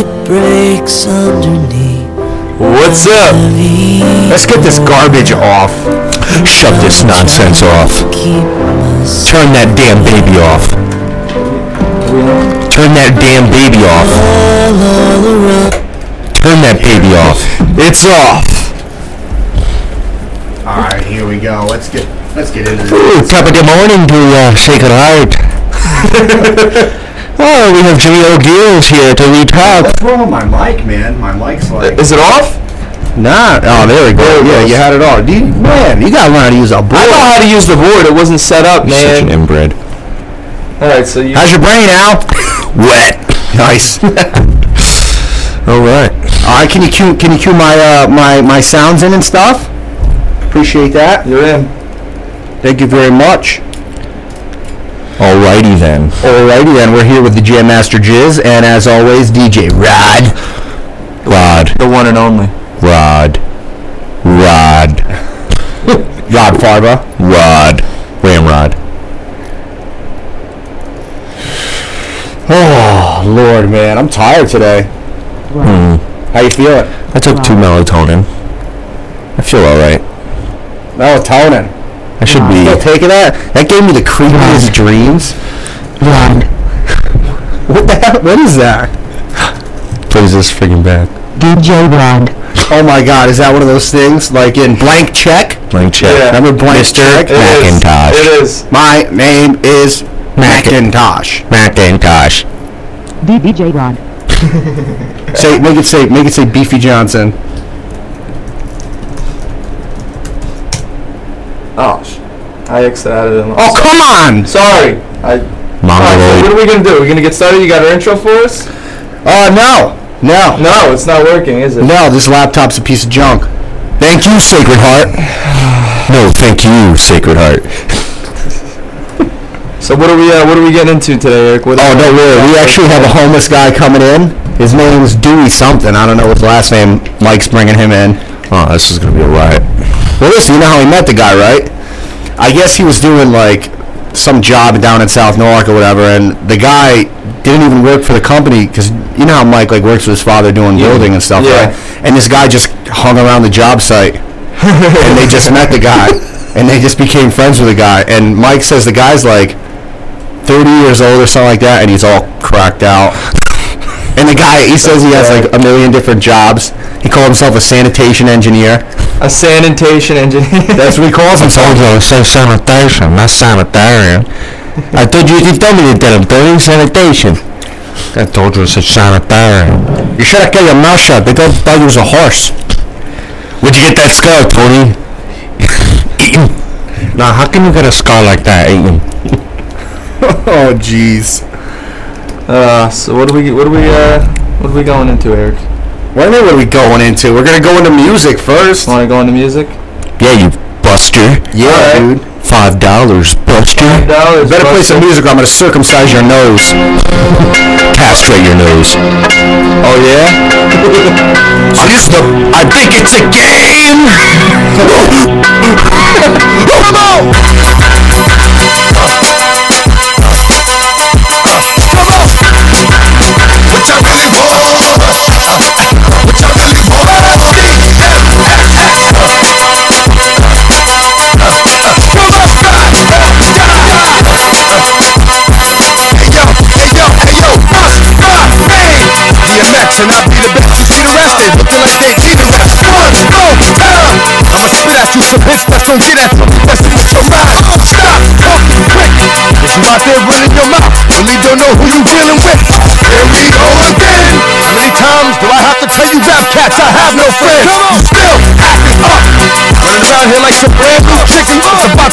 it breaks underneath. What's up? Let's get this garbage off. Shut this nonsense off. Turn that damn baby off. Turn that damn baby off. Turn that baby off. It's off. All right, here we go. Let's get let's get into Ooh, this. top of the morning to uh, Sacred Heart. Oh, we have Jimmy O'Gills here to lead talk. What's wrong with my mic, man? My mic's like Is it off? nah. Oh, there we go. There yeah, you had it all. Do you, man, you gotta learn how to use a board. I know how to use the board. It wasn't set up, man. Such an man. inbred. All right, so you. How's your brain, Al? Wet. nice. All right. All right, can you cue can you cue my uh my my sounds in and stuff? Appreciate that. You're in. Thank you very much. Alrighty then. Alrighty then, we're here with the Jam Master Jizz, and as always, DJ Rod. Rod. The one and only. Rod. Rod. Rod Farba. Rod. Ramrod. Oh Lord, man, I'm tired today. Hmm. How you feeling? I took two melatonin. I feel alright. Melatonin. I should be. Still be. taking that? That gave me the creepiest dreams. Rod. What the hell? What is that? Plays this friggin' bad. DJ Rod. Oh my God, is that one of those things like in Blank Check? Blank check. Yeah. Remember Blank Mr. Check? It is. Macintosh. It is. My name is Macintosh. Macintosh. DJ Rod. Say, make it say, make it say Beefy Johnson. I X'd out of them. Oh come on! Sorry. I. Alright, so what are we gonna do? We're gonna get started. You got our intro for us? Oh no, no, No, it's not working, is it? no! This laptop's a piece of junk. Thank you, Sacred Heart. no, thank you, Sacred Heart. So what are we? Uh, what are we getting into today, Eric? What Oh, don't worry. We actually have a homeless guy coming in. His name's Dewey something. I don't know his last name. Mike's bringing him in. Oh, this is gonna be a riot. Well, listen, you know how he met the guy, right? I guess he was doing like some job down in South Newark or whatever, and the guy didn't even work for the company because you know how Mike like works with his father doing building and stuff, Yeah. right? And this guy just hung around the job site, and they just met the guy, and they just became friends with the guy. And Mike says the guy's like 30 years old or something like that, and he's all cracked out. And the guy, he says he has like a million different jobs. He called himself a sanitation engineer. A sanitation engineer. That's what he calls himself. told you I said sanitation, not sanitarian. I told you you told me to tell him, Tony, sanitation. I told you I said sanitarian. You should have kept your mouth shut. They thought, thought you was a horse. Where'd you get that scar, Tony? Eaten. Now, how can you get a scar like that, eaten? Oh, jeez. Uh, so what are we? What are we? Uh, what are we going into, Eric? What do you mean, what are we going into? We're gonna go into music first. Want to go into music? Yeah, you buster. Yeah, Alright. dude. Five dollars, buster. Dollars. Better play some music or I'm gonna circumcise your nose. Castrate your nose. Oh yeah. It's the, I think it's a game!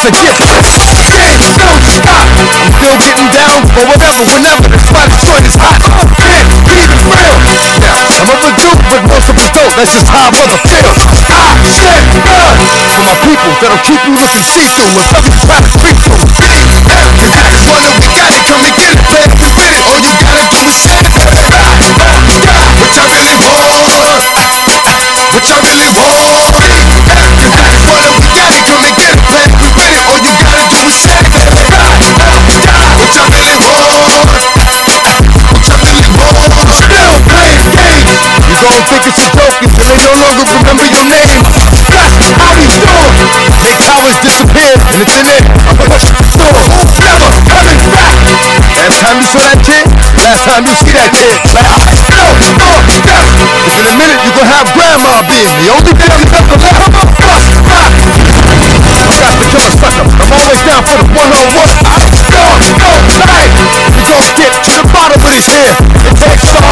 that's to get pissed. Damn, don't stop. I'm still getting down for whatever, whenever. That's why joint is hot. Man, keep it real. Now, some of it do, but most of it don't. That's just how a mother feels. I ah, shed blood for my people that'll keep you looking see-through when others try to creep through. Cause I just wanna we got it, come and get it, man. A they no longer remember your name. Black, how we doing? Make towers disappear and it's in there. I'm the door. Never coming back. Last time you saw that kid, last time you see that kid. Like, no, no, death. Cause in a minute you gon' have grandma being the only thing ever left. Bust, rock. Rap become a sucker. I'm always down for the one-on-one. I go, go, night. We gon' get to the bottom of this here. It takes all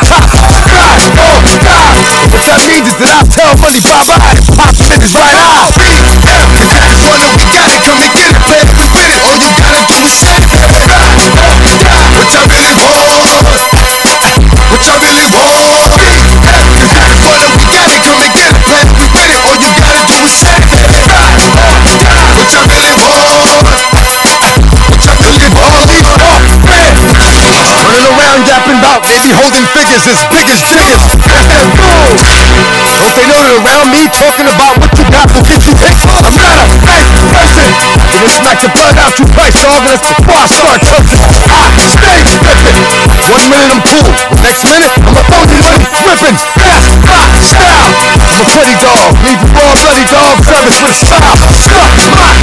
the. God, oh, God. What that means is that I tell money bye-bye and pop shit is right out. They be holding figures as big as jiggers. Boom. Don't they know that around me talking about what you got will get you hit? I'm not a fake person. Gonna smack the blood out you twice, dog, and that's before I start choking. I stay flipping. One minute I'm cool, next minute I'm a phony money flipping. Fast, rock, style. I'm a funny dog, leave you raw bloody dog service with style. Stuck, rock.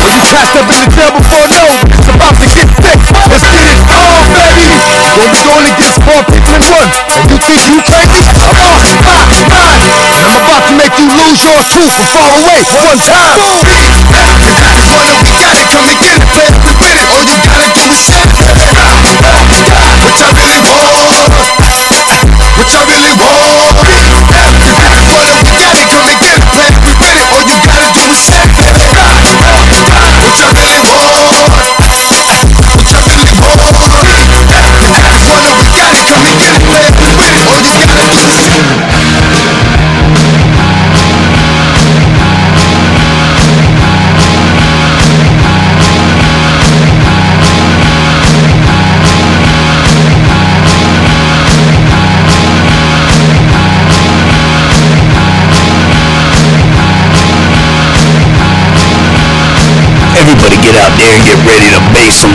When you cast up in the jail before no, it's about to get thick. Let's get it on, baby. When we going against four people in one, and you think you crazy? I'm off my mind, and I'm about to make you lose your truth from far away one time. Boom. Cause that is one that we got it. Come and get it, play it, we get it. All you gotta do is say it. What y'all really want? What y'all really want?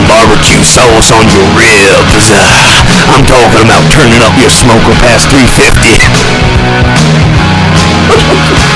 Barbecue sauce on your ribs. Uh, I'm talking about turning up your smoker past 350.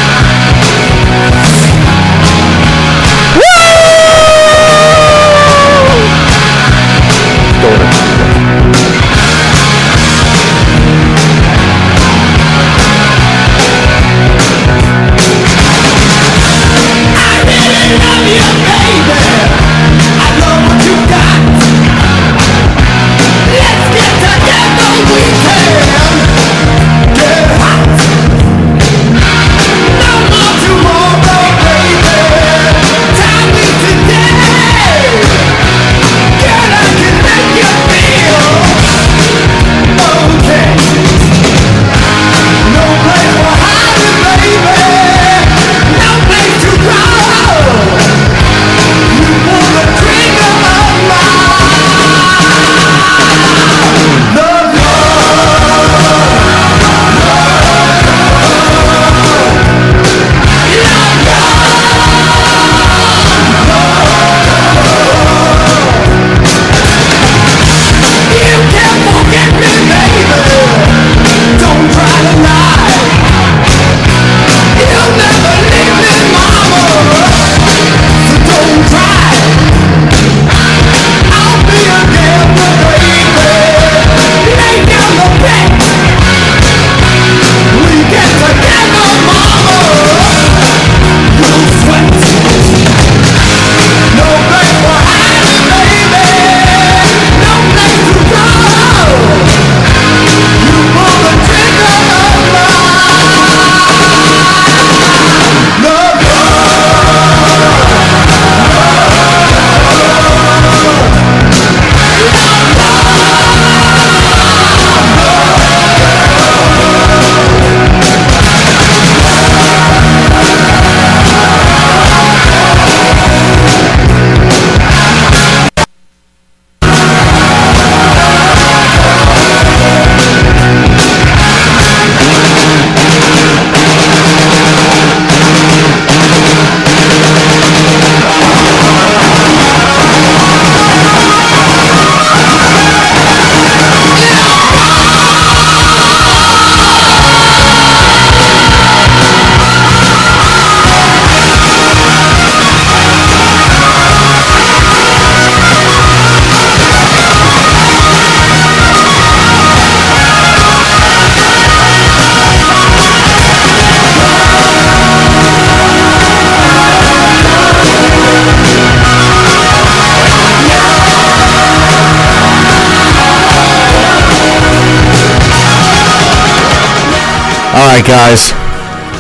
All right, guys.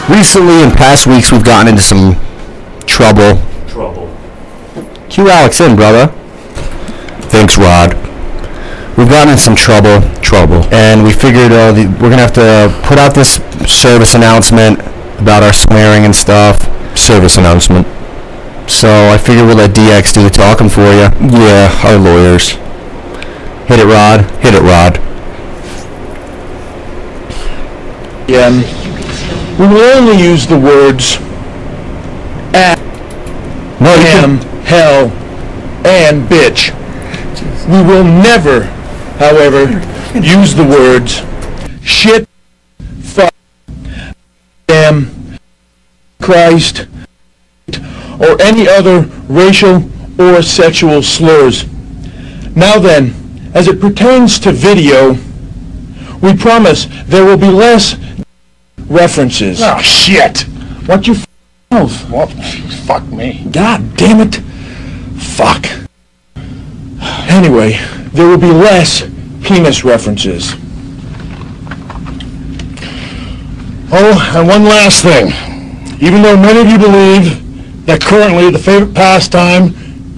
Recently, in past weeks, we've gotten into some trouble. Trouble. Cue Alex in, brother. Thanks, Rod. We've gotten in some trouble. Trouble. And we figured uh, the, we're gonna have to put out this service announcement about our swearing and stuff. Service announcement. So I figured we'll let DX do the talking for you. Yeah, our lawyers. Hit it, Rod. Hit it, Rod. We will only use the words No, you damn, hell, and bitch. We will never, however, use the words shit, fuck, damn, Christ, or any other racial or sexual slurs. Now then, as it pertains to video, we promise there will be less references. Oh, shit. What you f- mouth? Well, fuck me. God damn it. Fuck. Anyway, there will be less penis references. Oh, and one last thing. Even though many of you believe that currently the favorite pastime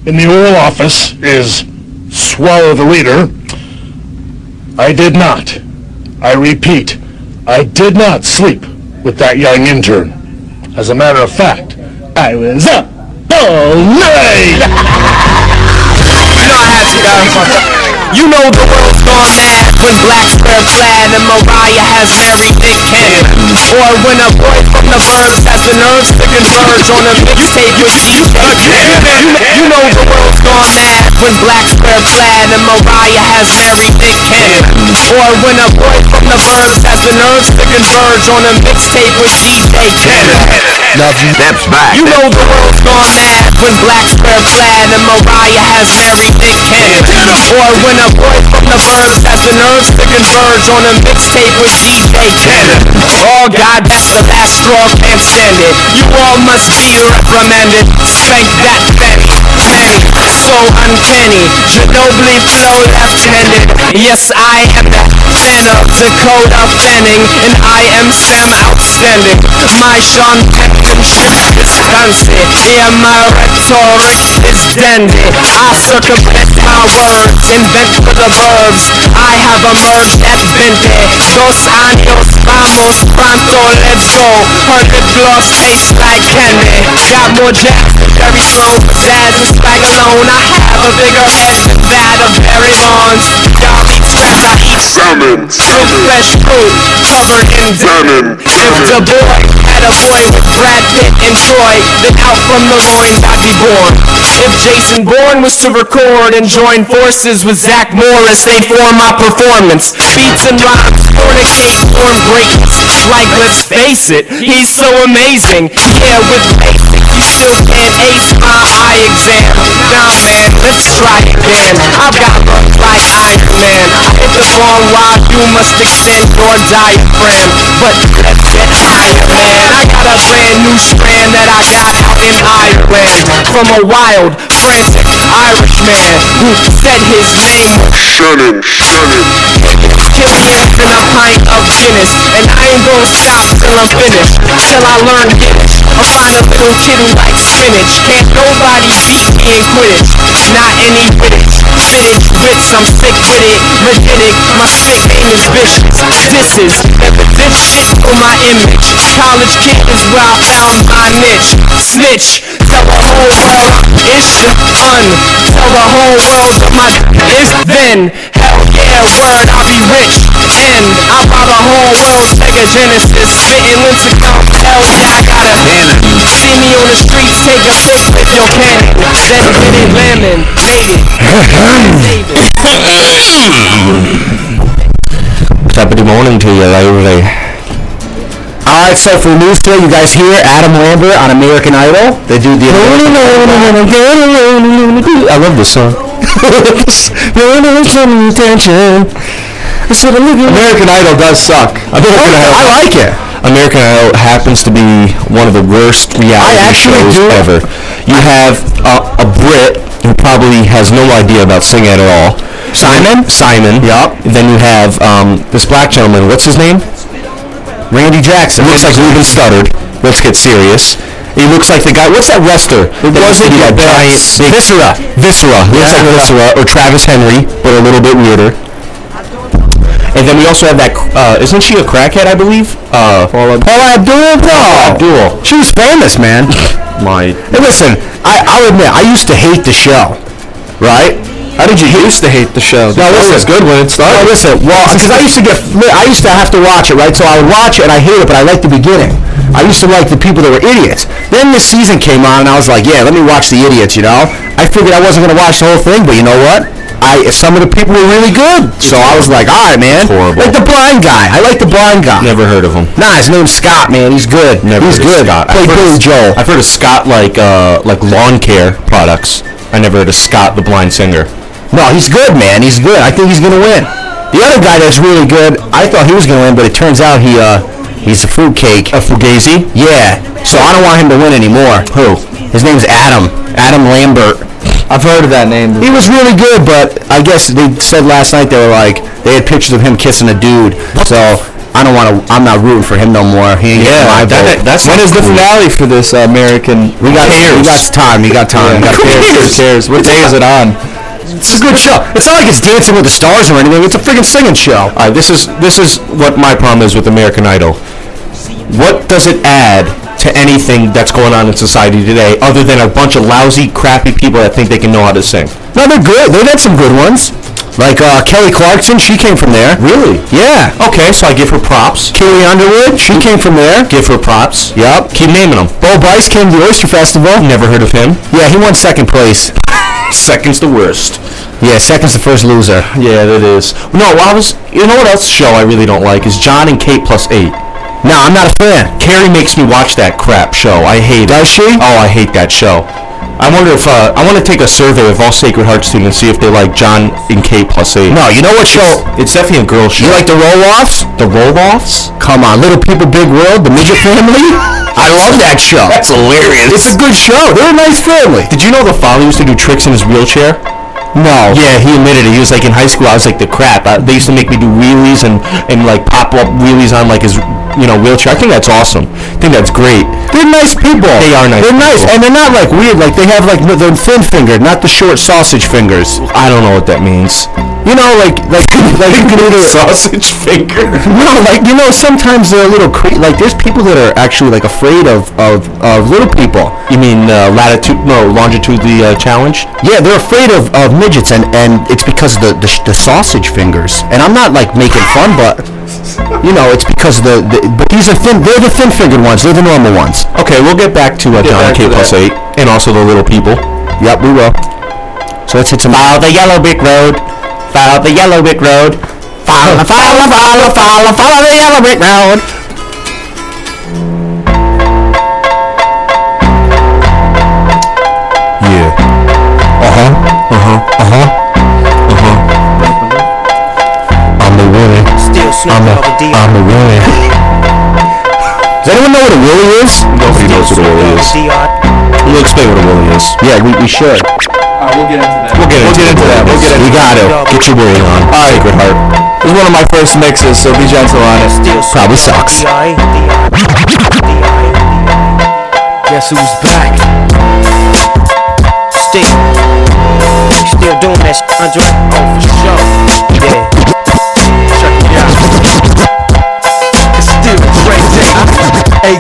in the Oral Office is swallow the leader, I did not. I repeat, I did not sleep with that young intern. As a matter of fact, I was up all night! You know the world's gone mad when Black's wear plaid and Mariah has married Nick Cannon. Or when a boy from the burbs has the nerves to converge on a mixtape with DJ Cannon. You know the world's gone mad when Black's wear plaid and Mariah has married Nick Cannon. Or when a boy from the burbs has the nerves to converge on a mixtape with DJ Cannon. love you. Steps back. You know the world's gone mad when Black's wear plaid and Mariah has married Nick Cannon. Or when a boy from the burbs has the nerves to converge on a mixtape with DJ Cannon. Oh God, that's the last straw, can't stand it. You all must be reprimanded. Spank that Benny. Benny, so uncanny. Ginobili flow left-handed. Yes, I am the fan of Dakota Fanning, and I am Sam Outstanding. My Sean penmanship is fancy. Yeah, my rhetoric is dandy. I circumvent my words, invent for the verbs. I have emerged at 20. Dos años, vamos pronto, let's go. Her lip gloss tastes like candy. Got more jazz than Jerry Sloan, pizzazz and swag alone. I have a bigger head than that of Barry Bonds. Y'all eat scraps, Salmon. With fresh fruit, covered in salmon. If the boy had a boy with Brad Pitt and Troy, then out from the loins I'd be born. If Jason Bourne was to record and join forces with Zach Morris, they'd form my performance. Beats and rhymes, fornicate, form greatness. Like, let's face it, he's so amazing. Yeah, with basic, you still can't ace my eye exam. Nah, man, let's try again. I've got lungs like Iron Man. I hit the ball while you must extend your diaphragm. But let's get higher, man. I got a brand new strand that I got out in Ireland from a wild, frantic Irishman who said his name Shannon. Shannon. Killian's in a pint of Guinness, and I ain't gonna stop till I'm finished. Till I learn Guinness. I'll find a little kid who likes spinach. Can't nobody beat me in Quidditch. Not any British. Spinach wits, I'm sick with it. Riditic, my spit game is vicious. Disses, never did shit for my image. College kid is where I found my niche. Snitch, tell the whole world ish un. Tell the whole world that my is then. Hell yeah, word, I'll be rich. And I buy the whole world Sega Genesis. Spitting Lincecum, hell yeah, I got a cannon. See me on the streets, take a pic with your cannon. Then hit it, lemon, made it. Save it. Top the morning to you, everybody. All right, so for news today, you guys hear Adam Lambert on American Idol. They do the. I love this song. American Idol does suck. American Idol. I like it. American Idol happens to be one of the worst reality shows do. ever. You have a, a Brit who probably has no idea about singing at all. Simon? Simon. Yup. Then you have um, this black gentleman. What's his name? Randy Jackson looks like Ruben Studdard. Let's get serious. He looks like the guy. What's that wrestler? It wasn't that giant best. Viscera. Viscera. He looks like Viscera or Travis Henry, but a little bit weirder. And then we also have that. Uh, isn't she a crackhead? I believe. Uh, Paula, Abdul. No. Abdul. She was famous, man. My. Hey, listen. I, I'll admit, I used to hate the show. Right? How did you used to hate the show. No, The show listen. was good when it started. No, listen. Well, because I used to get, I used to have to watch it, right? So I would watch it and I hate it, but I liked the beginning. I used to like the people that were idiots. Then this season came on and I was like, yeah, let me watch the idiots. You know? I figured I wasn't gonna watch the whole thing, but you know what? I some of the people were really good, so I was like, all right, man. horrible. Like the blind guy. I like the blind guy. Never heard of him. Nah, his name's Scott, man. He's good. Never He's heard of good. Scott. Played Billy of- Joel. I've heard of Scott like uh like lawn care products. I never heard of Scott the blind singer. No, he's good, man. He's good. I think he's gonna win. The other guy that's really good, I thought he was gonna win, but it turns out he uh he's a fruitcake. A fugazi? Yeah. So I don't want him to win anymore. Who? His name's Adam. Adam Lambert. I've heard of that name. He was really good, but I guess they said last night they were like they had pictures of him kissing a dude. So I don't want to. I'm not rooting for him no more. He ain't getting my Yeah, that, vote. that's when is the finale for this uh, American? we got we got time. We got time. Yeah, We got cares? Cares? What day is it on? It's a good show. It's not like it's Dancing with the Stars or anything. It's a freaking singing show. All right, this is this is what my problem is with American Idol. What does it add to anything that's going on in society today, other than a bunch of lousy, crappy people that think they can know how to sing? No, they're good. They've had some good ones. Like uh, Kelly Clarkson, she came from there. Really? Yeah. Okay, so I give her props. Kelly Underwood, she came from there. Give her props. Yep. Keep naming them. Bo Bice came to the Oyster Festival. Never heard of him. Yeah, he won second place. Second's the worst. Yeah, second's the first loser. Yeah, that is. No, I was. You know what else show I really don't like is Jon and Kate plus eight. No, I'm not a fan. Carrie makes me watch that crap show. I hate Does it. she? Oh, I hate that show. I wonder if uh, I want to take a survey of all Sacred Heart students see if they like Jon and Kate plus eight. No, you know what show? It's definitely a girl show. You like the Roloffs? the Roloffs? Come on, Little People, Big World, the Midget Family. I love that show. That's hilarious. It's a good show. They're a nice family. Did you know the father used to do tricks in his wheelchair? No. Yeah, he admitted it. He was like in high school. I was like the crap. Uh, they used to make me do wheelies and and like pop up wheelies on like his you know wheelchair. I think that's awesome. I think that's great. They're nice people. They are nice They're nice, and they're not like weird. Like they have like they're thin finger, not the short sausage fingers. I don't know what that means. You know, like like like you can either Sausage finger. no, like you know, sometimes they're a little cre- like there's people that are actually like afraid of of, of little people. You mean uh, latitude? No, longitude. The uh, challenge. Yeah, they're afraid of, of midgets, and, and it's because of the, the sh- the sausage fingers. And I'm not like making fun, but you know, it's because of the, the but these are thin. They're the thin fingered ones. They're the normal ones. Okay, we'll get back to uh, John back K to plus that. eight, and also the little people. Yep, we will. So let's hit some. Follow the yellow brick road. Follow the yellow brick road. Follow, follow, follow, follow, follow the yellow brick road. I'm a, I'm the Willie. Does anyone know what a Willie is? Nobody knows what a willy is. We'll explain what a willy is. Yeah, we, we should. Alright, We'll get into that. We'll get into that. We'll get into We got to. Get your willy on. All right, Sacred Heart. This is one of my first mixes, so be gentle on it. Probably sucks. Guess who's back? Still, still doing that shit, Andre? Oh, for sure.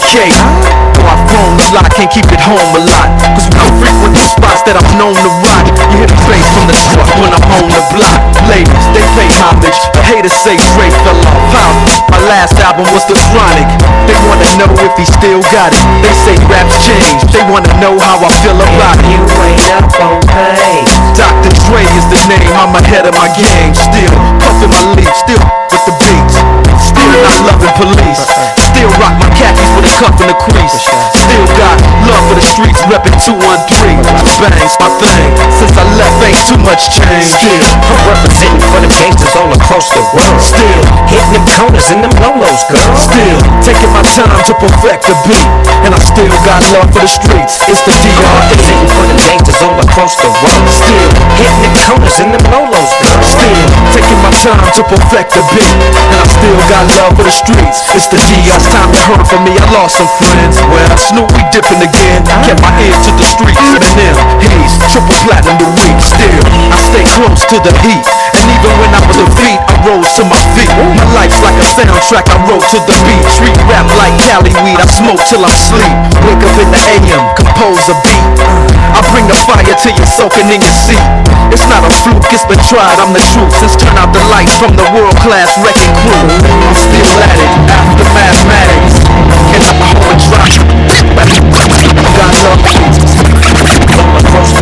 AK. Oh, I've grown a lot, can't keep it home a lot. Cause when I frequent the spots that I'm known to rock, you hear the bass from the truck when I'm on the block. Ladies, they pay homage. The haters say Dre fell off. How? My last album was The Chronic. They wanna know if he still got it. They say raps changed. They wanna know how I feel about it. You ain't up on pain. Dr. Dre is the name. I'm ahead of my game. Still puffin' my leaf. Still with the beats. Still not loving police. Still rock my khakis with a cuff and a crease. Still got love for the streets, reppin' 213. Bangs my thing. Since I left, ain't too much change. Still, I'm representing for the gangsters all across the world. Still, hitting them corners and them lolos, girl. Still, taking my time to perfect the beat. And I still got love for the streets. It's the DRE. Representing for the gangsters all across the world. Still, hitting them corners and them lolos. Still, taking my time to perfect the beat. And I still got love for the streets. It's the D, it's time you heard from me. I lost some friends. Well, Snoop, we dipping again. Kept my ear to the streets. Eminem, Hayes, triple platinum the week. Still, I stay close to the heat. And even when I was a beat, I rose to my feet. My life's like a soundtrack, I wrote to the beat. Street rap like Cali weed, I smoke till I'm sleep. Wake up in the AM, compose a beat. I bring the fire till you're soaking in your seat. It's not a fluke, it's been tried, I'm the truth. Since turn out the lights from the world class wrecking crew. I'm still at it, after mathematics. And I'm a whole drop. Got love.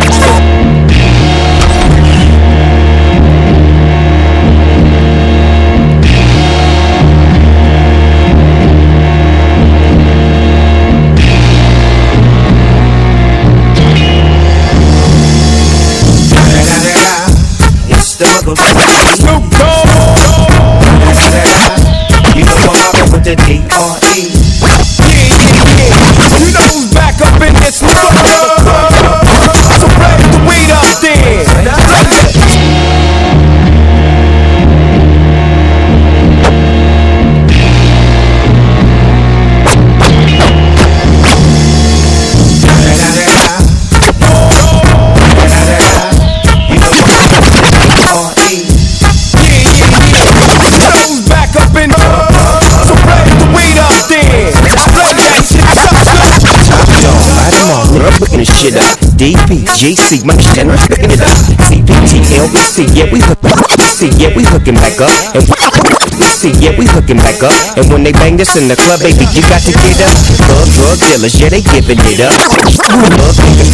I'm out with the looking up. DP, GC, my shit, I'm it up. CPT, LBC, yeah, we hook yeah, we hooking back up. And yeah, we hooking back up. And when they bang this in the club, baby, you got to get up. Drug, drug dealers, yeah, they giving it up. Drug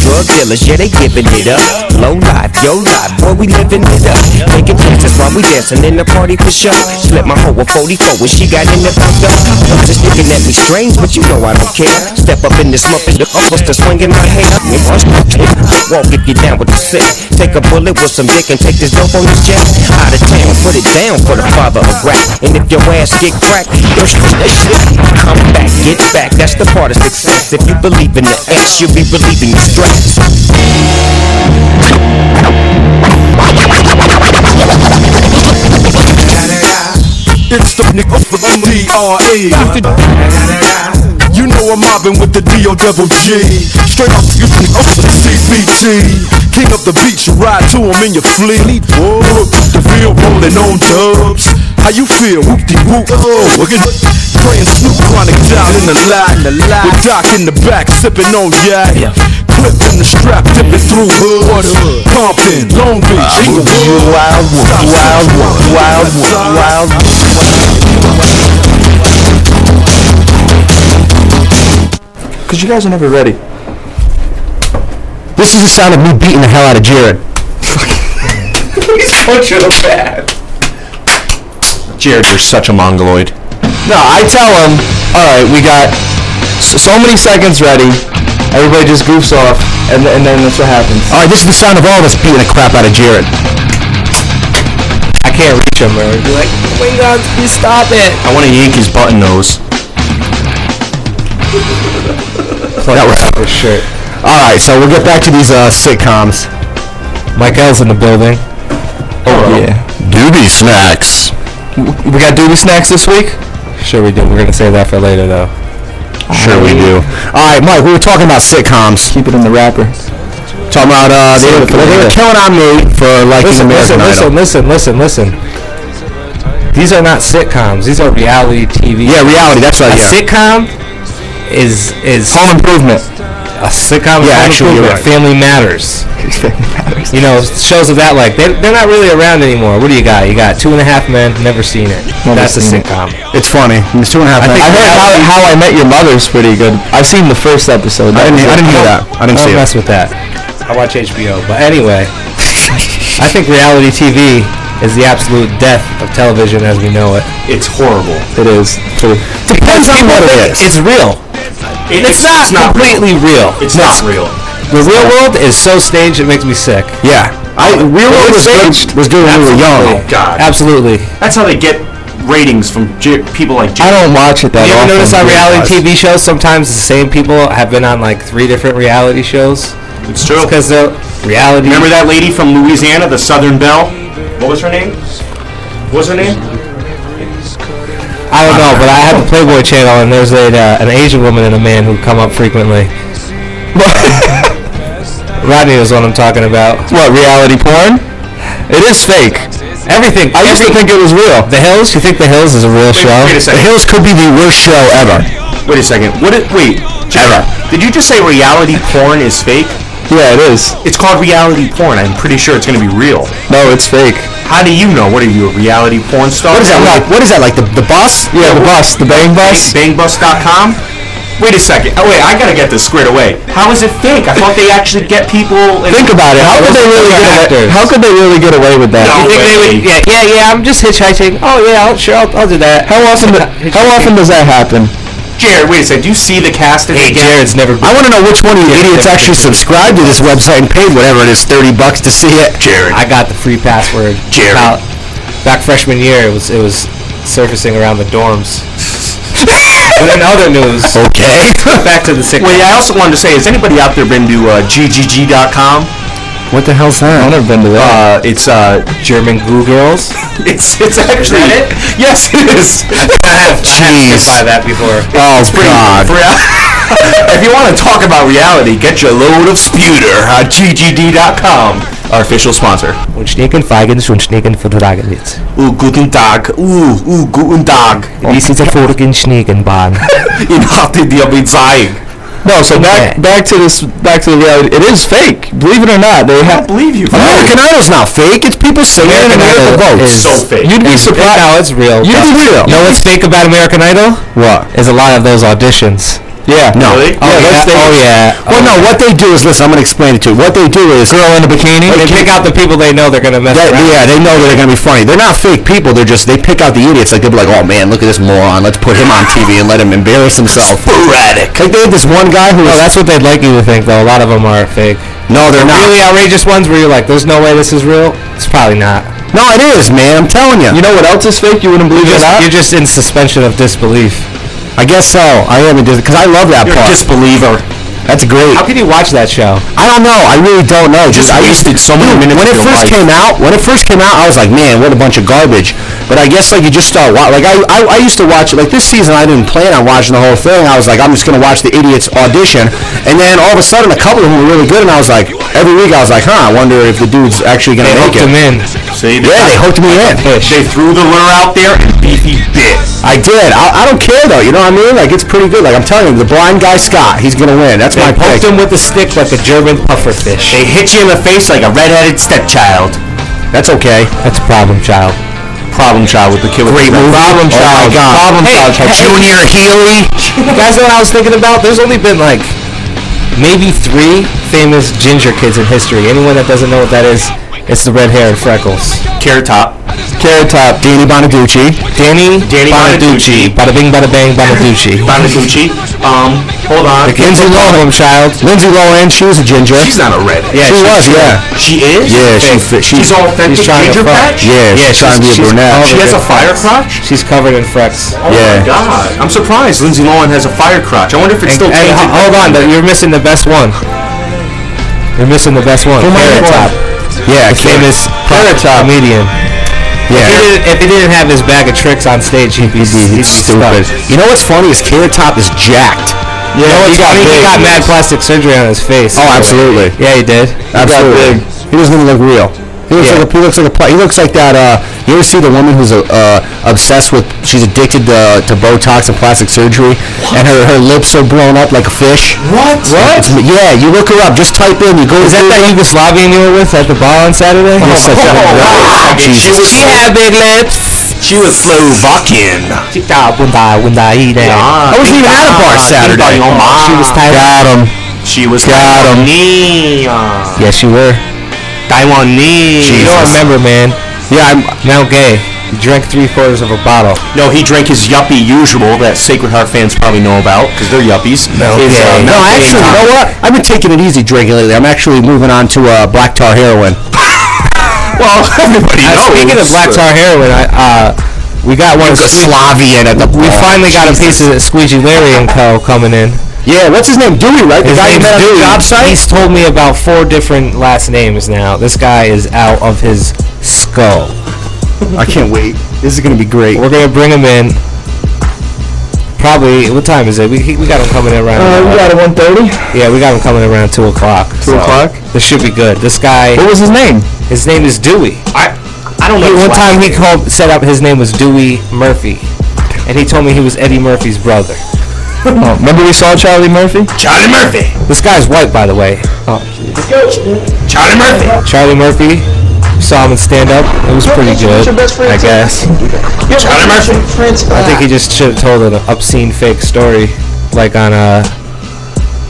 drug dealers, yeah, they giving it up. Low life, yo life, boy, we living it up. Taking chances while we dancing in the party for sure. Slip my hoe a 44 when she got in the back up. Just looking at me strange, but you know I don't care. Step up in this muffin, the uppers to swinging my hair. Walk if you down with the sick. Take a bullet with some dick and take this dope on this jet. Out of town, put it down for the father of rap. And if your ass get cracked, yo, sh- that shit. Come back, get back, that's the part of success. If you believe in the ass, you'll be relieving your stress. It's the nigga for the D.R.E. You know I'm mobbing with the D.O. double G. Straight off the off the CBT. King of the beach, you ride to him in your fleet. Whoa, the field rolling on dubs. How you feel? Whoop de whoop. Oh, look at Praying Snoop Chronic down in the lot. With Doc in the back, sipping on yak. Clip in the strap, dipping through hood. Compton, Long Beach. Wild one, wild one, wild one, wild one. Because you guys are never ready. This is the sound of me beating the hell out of Jared. He's punching him bad. Jared, you're such a mongoloid. No, I tell him, all right, we got so, so many seconds ready. Everybody just goofs off, and, and then that's what happens. All right, this is the sound of all of us beating the crap out of Jared. I can't reach him, man. Be like, wait on, please stop it. I want to yank his button nose. that was his shirt. All right, so we'll get back to these uh, sitcoms. Mike L's in the building. Oh yeah. Doobie snacks. We got doobie snacks this week. Sure we do. We're gonna save that for later though. Sure we do. All right, Mike. We were talking about sitcoms. Keep it in the wrapper. Talking about uh, they, were, they were killing on me for liking Listen, American listen, Idol. listen, listen, listen, listen. These are not sitcoms. These are reality TV. Yeah, reality. That's right. A Yeah. sitcom is is Home Improvement. A sitcom. Yeah, actually, you're right. Family Matters. You know, shows of that like they they're not really around anymore. What do you got? You got Two and a Half Men. Never seen it. That's a seen it. sitcom. It's funny. It's two and a half. I Men. I heard how, how, I Met Your Mother's pretty good. I've seen the first episode. I didn't, I didn't hear that. I didn't Don't see mess it. with that. I watch HBO. But anyway, I think reality TV is the absolute death of television as we know it. It's horrible. It is. Depends on what it is. It's real. It's, not completely real. It's not real. The real world is so staged it makes me sick. Yeah. I, uh, Real World was good, was good when we were young. Oh God. Absolutely. That's how they get ratings from J- people like I don't watch it that You ever often. notice on reality TV shows sometimes the same people have been on like three different reality shows? It's true. Because they're reality. Remember that lady from Louisiana, the Southern Belle? What was her name? What was her name? I don't know, but I have the Playboy channel, and there's a uh, an Asian woman and a man who come up frequently. Rodney knows what I'm talking about. What reality porn? It is fake. Everything. I used to think it was real. The Hills. You think The Hills is a real show? Wait a The. Hills could be the worst show ever. Wait a second. What? It, wait. Ever. Did you just say reality porn is fake? Yeah, it is. It's called reality porn. I'm pretty sure it's gonna be real. No, it's fake. How do you know? What are you, a reality porn star? What is that like? What is that like? The the bus? Yeah, the bus. The bang bus. Bangbus.com? Wait a second. Oh wait, I gotta get this squared away. How is it fake? I thought they actually get people. In Think about it. How could they really get away? How could they really get away with that? No. You think they would? Yeah, yeah, yeah. I'm just hitchhiking. Oh yeah, I'll, sure, I'll, I'll do that. How often? How often does that happen? Jared, wait a second. Do you see the cast? Hey, they? Jared's never. I want to know which one of you idiots actually subscribed to this website and paid whatever it is, thirty bucks to see it. Jared. I got the free password. Jared. About- back freshman year, it was it was surfacing around the dorms. but in other news, Okay. back to the sick. Wait, I also wanted to say, has anybody out there been to uh, ggg.com? What the hell's that? I've never been to Uh, it's uh, German goo girls. it's it's actually it? Yes, it is. I have, I have been by that before. Oh God. For real- if you want to talk about reality, get your load of sputer at ggd.com, our official sponsor. Und Schnecken Feigens und Schnecken Vertragelitz. Ooh, guten Tag. Ooh, ooh, guten Tag. Dies ist der Vorgen Schneckenbahn. Ich hatte dir bezahlen. No, so back Okay. back to this back to the reality. It is fake. Believe it or not, they I have. don't believe you. American Idol's not fake. It's people singing and American American Idol votes. is- So fake. You'd be surprised. No, it's real. You'd be real. You know what's fake about American Idol? What? Is a lot of those auditions. Yeah. No. Really? Oh, yeah, Oh, that's yeah. they- Oh, yeah. Well, no. Oh, what they do is listen. I'm gonna explain it to you. What they do is girl in a bikini. They pick out the people they know they're gonna mess That, around. yeah, they know that they're gonna be funny. They're not fake people. They're just they pick out the idiots. Like they'll be like, oh man, look at this moron. Let's put him on TV and let him embarrass himself. Sporadic. Like they had this one guy who oh, No, that's what they'd like you to think, though. A lot of them are fake. no, they're not. Really outrageous ones where you're like, "There's no way this is real." It's probably not. No, it is, man. I'm telling you. You know what else is fake? You wouldn't believe You're it. just, not? you're just in suspension of disbelief. I guess so. I am a dis because I love that You're a part. disbeliever. That's great. How can you watch that show? I don't know. I really don't know. Just I used wasted so many Dude, minutes When it first life. came out, when it first came out, I was like, man, what a bunch of garbage. But I guess like you just start wa- like I, I I used to watch it like this season. I didn't plan on watching the whole thing. I was like, I'm just gonna watch the idiots audition, and then all of a sudden, a couple of them were really good, and I was like, every week I was like, huh, I wonder if the dude's actually gonna They make hooked it. them in. See, Yeah, they hooked me in. They threw the lure out there and Beefy bit. I did. I, I don't care though. You know what I mean? Like it's pretty good. Like I'm telling you, the blind guy Scott, he's gonna win. That's They poked him with a stick like a German puffer fish. They hit you in the face like a red-headed stepchild. That's okay. That's a problem child. Problem child with the killer. Great movie. Problem Oh child. my God. Problem Hey, child. hey, Junior Healy. You guys know what I was thinking about? There's only been like maybe three famous ginger kids in history. Anyone that doesn't know what that is, it's the red hair and freckles. Carrot top. Carrot Top, Danny Bonaducci. Danny, Danny Bonaducci. Bada bing, bada bang, Bonaducci. Bonaducci. Um, hold on. Lindsay Lohan. child. Lindsay Lohan, she was a ginger. She's not a redhead. Yeah, she she's was, yeah. She is? Yeah, she she- she's all authentic she's ginger patch? Yeah, Yeah, she's trying to be a brunette. She has a fire crotch? She's covered in frecks. Oh Yeah. my god. I'm surprised Lindsay Lohan has a fire crotch. I wonder if it's And, still and tainted. hold on, you're missing the best one. You're missing the best one. Who Carrot? Top, Yeah, the famous Carrot Top. comedian. If, he Yeah. didn't, if he didn't have his bag of tricks on stage, he'd be, he'd be Stupid. stuck. You know what's funny is Carrot Top is jacked. You know what's he got funny? He got mad plastic surgery on his face. Oh, absolutely. Yeah, he did. Absolutely. He doesn't even look real. He looks Yeah. like a, he looks like a he looks like that. Uh, you ever see the woman who's uh, uh, obsessed with? She's addicted to, to Botox and plastic surgery, and her, her lips are blown up like a fish. What? It's, yeah, you look her up. Just type in. You go. Is that that Yugoslavian you were with at the bar on Saturday? You're such a- wow. Jesus. She had big lips. She was Slovakian. I wasn't even at a bar Saturday. She was Got him. She was Got 'em. Taiwanese. Yes, you were. Taiwanese. You don't remember, man. Yeah, I'm. Now gay. He drank three quarters of a bottle. No, he drank his yuppie usual that Sacred Heart fans probably know about because they're yuppies. No, uh, No, Mount actually, you know what? I've been taking it easy drinking lately. I'm actually moving on to uh, black tar heroin. Well, everybody Uh, knows. speaking of black tar heroin, I, uh, we got one. Yugoslavian at the we finally got a piece of Squeegee Larry and Co. coming in. Yeah, what's his name? Dewey, right? The His guy you name's met the Dewey. job site? He's told me about four different last names now. This guy is out of his skull. I can't wait. This is gonna be great. We're gonna bring him in. Probably. What time is it? We, we got him coming in around. Uh, we got it 130. Yeah, we got him coming around two o'clock. Two o'clock? This should be good. This guy. What was his name? His name is Dewey. I I don't know. He, one time he called, set up his name was Dewey Murphy, and he told me he was Eddie Murphy's brother. Oh, remember we saw Charlie Murphy? Charlie Murphy. This guy's white, by the way. Oh, Charlie Murphy. Charlie Murphy. Saw him in stand up. It was pretty good, I guess. Charlie Murphy. I think he just should have told an obscene fake story, like on a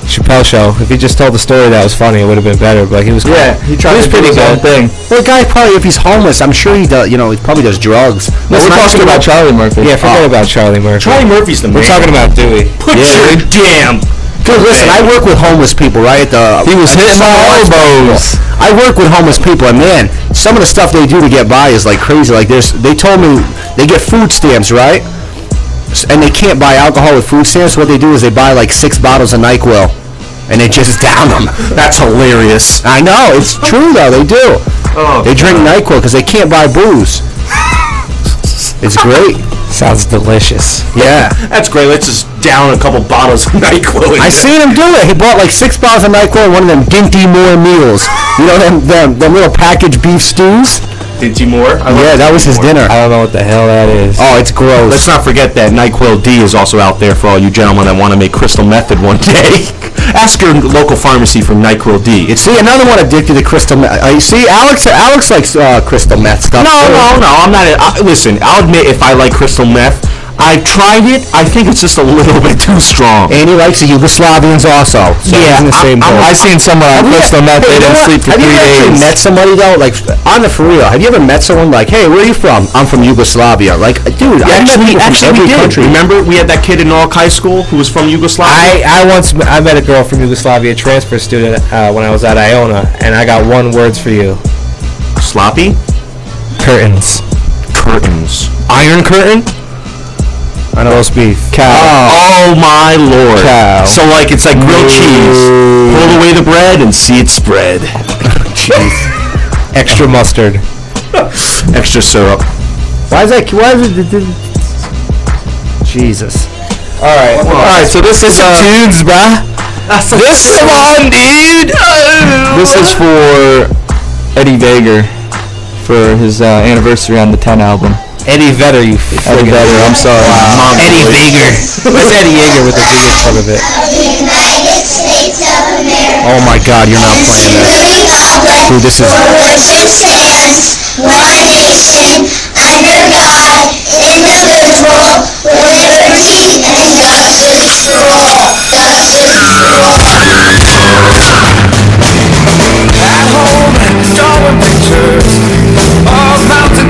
Chappelle show. If he just told the story that was funny, it would have been better. But he was Yeah, he tried he was to do pretty his own good. thing. Well, the guy probably, if he's homeless, I'm sure he does. You know, he probably does drugs. No, we're talking about Charlie Murphy. Yeah, forget oh. about Charlie Murphy. Charlie Murphy's the man. We're talking about Dewey. Put your damn. Dude, listen, I work with homeless people, right? At the He was hitting my elbows. I work with homeless people, and man, some of the stuff they do to get by is like crazy. Like there's, they told me they get food stamps, right? And they can't buy alcohol with food stamps. What they do is they buy like six bottles of Nyquil, and they just down them. That's hilarious. I know it's true though. They do. Oh, They drink Nyquil because they can't buy booze. It's great. Sounds delicious. Yeah. That's great. Let's just down a couple bottles of Nyquil. I seen him do it. He bought like six bottles of Nyquil and one of them Dinty Moore meals. You know them them, them little packaged beef stews? Dinty Moore. I Yeah, that was his Dinty dinner. I don't know what the hell that is. Oh, it's gross. Let's not forget that NyQuil D is also out there for all you gentlemen that want to make crystal method one day. Ask your local pharmacy for NyQuil D. It's See, another one addicted to crystal meth. Uh, see, Alex Alex likes uh, crystal meth stuff. no, too. no, no. I'm not. I, listen, I'll admit if I like crystal meth, I've tried it. I think it's just a little bit too strong. And he likes the Yugoslavians also. So Yeah, he's in the I- same I'm- boat. I seen someone on crystal meth. They didn't sleep for have three you days. met somebody though, like on the for real? Have you ever met someone like, hey, where are you from? I'm from Yugoslavia. Like, dude, I met actually, people from actually, every we did. country. Remember, we had that kid in Norwalk High School who was from Yugoslavia. I, I once m- I met a girl from Yugoslavia, transfer student, uh, when I was at Iona, and I got one words for you: sloppy curtains. curtains, iron curtain. On roast beef. Oh, oh my lord! Cow. So like it's like grilled cheese. Pull away the bread and see it spread. Extra mustard. Extra syrup. Why is that? Why is it? Jesus. All right. All right, so this is uh, tunes, bruh. this come on, dude. This is for Eddie Vager for his uh, anniversary on the 10 album. Eddie Vedder, you Eddie Vedder, I'm sorry. Wow. Eddie Vager. That's Eddie Yeager with the biggest part of it. Oh my God, you're not playing this. Dude, this is. Worship stands, one nation, under God, indivisible, with liberty and justice for all. Justice for all. At home, drawing pictures of mountain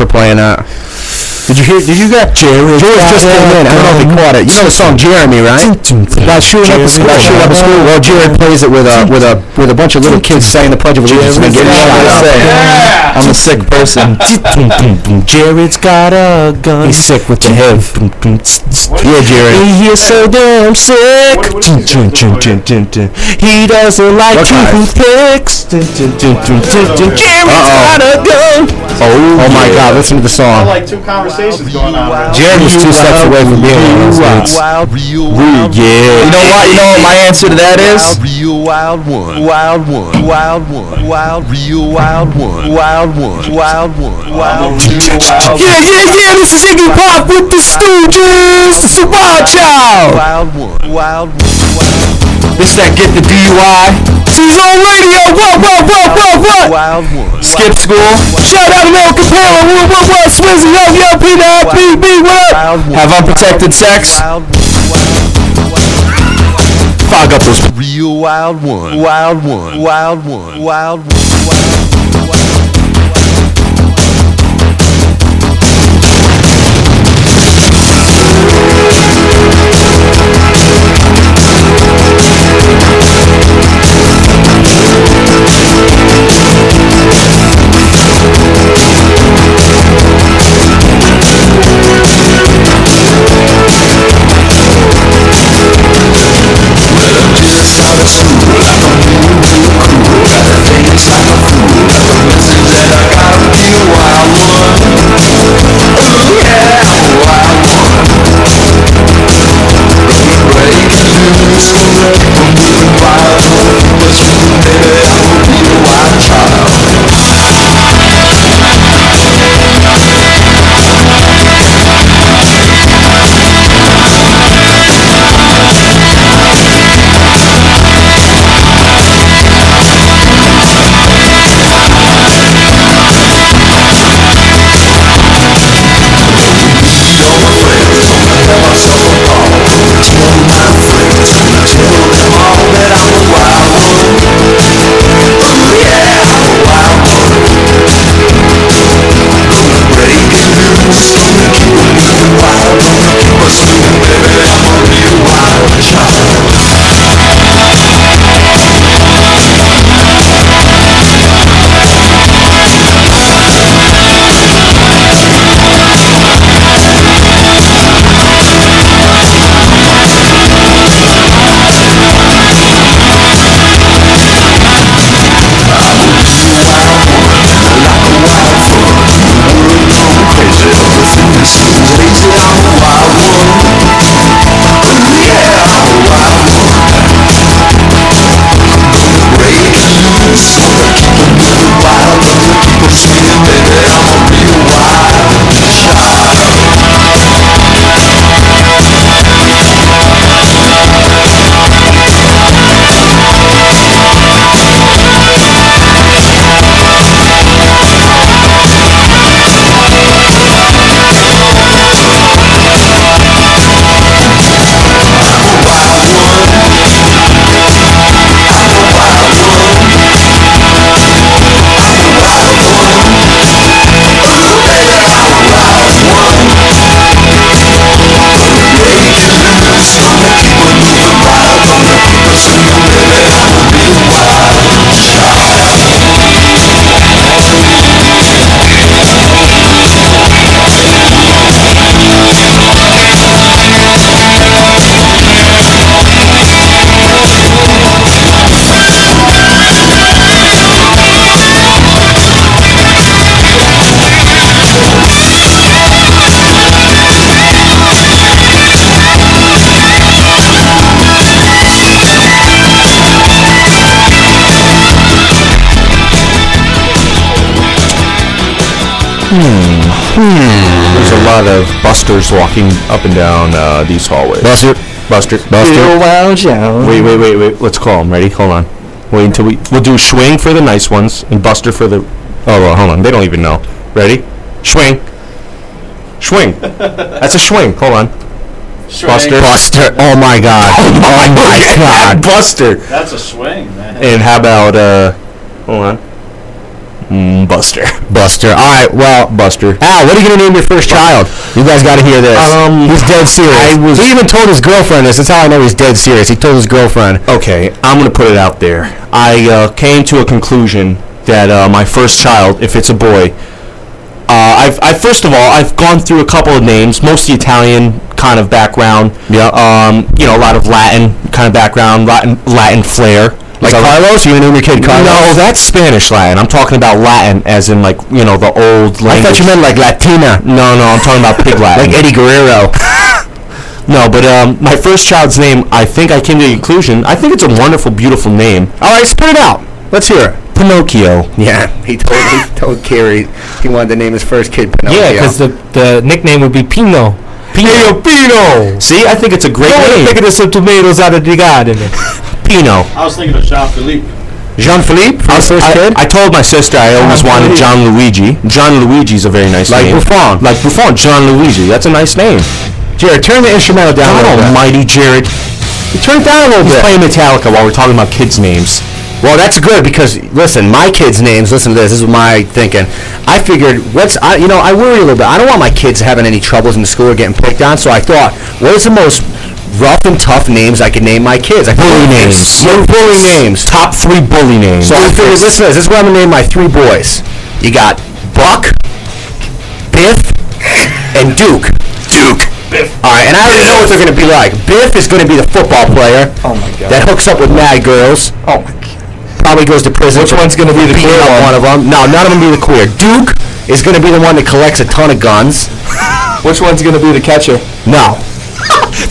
for playing that. Did you hear? Did you get George just came in? I don't know if he caught it. You know the song Jeremy, right? Guy shooting up the school. Guy shooting up school. Well, Jared plays it with a with a with a bunch of little kids saying the Pledge of Allegiance and getting shot up. I'm a sick person. Jared's got a gun. He's sick with the HIV. Yeah, Jared. He is so damn sick. He doesn't like What guy? toothpicks. Jared's got a gun. Oh, oh my God! Listen to the song. like two conversations going on. Right? Jared was two steps away from being one of those dudes. Real Yeah. You know what? You know what my answer to that is? Real wild one. Wild one. Wild one. Wild. Real wild one. Wild one. Wild one. Wild. one. Yeah, yeah, yeah, this is Iggy Pop with the Stooges. A wild child. Wild one. Wild one. This that get the DUI. She's on radio. What, what, what, what, what? Wild one. Skip school. Shout out American Pale. What, what, what? Swizzy, yo, yo, P, dot, P, B, what up? Wild. Have unprotected sex. Wild Fog got those. Real wild one. Wild one. Wild one. Wild one. Lot of busters walking up and down uh, these hallways. Buster. Buster. Real Buster. wild child. Wait, wait, wait, wait. Let's call him. Ready? Hold on. Wait until we. We'll do swing for the nice ones and Buster for the. Oh, well, hold on. They don't even know. Ready? Swing. Swing. That's a swing. Hold on. Buster. Buster. Oh my God. Oh my God. Buster. That's a swing, man. And how about uh? Hold on. Mm, Buster. Buster. All right. Well, Buster. Al, what are you gonna name your first child? You guys got to hear this. Um, he's dead serious. I was- He even told his girlfriend this. That's how I know he's dead serious. He told his girlfriend. Okay, I'm gonna put it out there. I uh, came to a conclusion that uh, my first child, if it's a boy, uh, I've, I first of all, I've gone through a couple of names, mostly Italian kind of background. Yeah. Um, you know, a lot of Latin kind of background, Latin Latin flair. Like that- Carlos? You gonna name your kid Carlos? No, that's Spanish Latin. I'm talking about Latin, as in like you know the old Language. I thought you meant like Latina, No, no, I'm talking about pig Latin. like Eddie Guerrero. No, but um, my first child's name, I think I came to the conclusion. I think it's a wonderful, beautiful name. All right, spit it out. Let's hear it. Pinocchio. Yeah, he told he told Carrie he wanted to name his first kid Pinocchio. Yeah, because the, the nickname would be Pino. Pino. Pino. See, I think it's a great Go name. picking some tomatoes out of the garden. Pino. I was thinking of Jean Philippe. Jean Philippe for his first I, kid. I told my sister I always wanted John Luigi. John Luigi's a very nice Like name. Like Buffon. Like Buffon. John Luigi. That's a nice name. Jared, turn the instrumental down a God little bit. almighty, Jared. Turn it down a little He's bit. playing Metallica while we're talking about kids' names. Well, that's good because listen, my kids' names. Listen to this. This is my thinking. I figured, what's I, you know, I worry a little bit. I don't want my kids having any troubles in the school or getting picked on. So I thought, what is the most rough and tough names I could name my kids? I Bully names. Yeah, bully names. Top three bully names. So I figured, listen to this. This is what I'm gonna name my three boys. You got Buck, Biff, and Duke. Duke. Biff. All right, and I already know what they're gonna be like. Biff is gonna be the football player. Oh my god. that hooks up with mad girls. Oh my god. Probably goes to prison. Which one's gonna be the queer one? One of them. No, none of them be the queer. Duke is gonna be the one that collects a ton of guns. Which one's gonna be the catcher? No,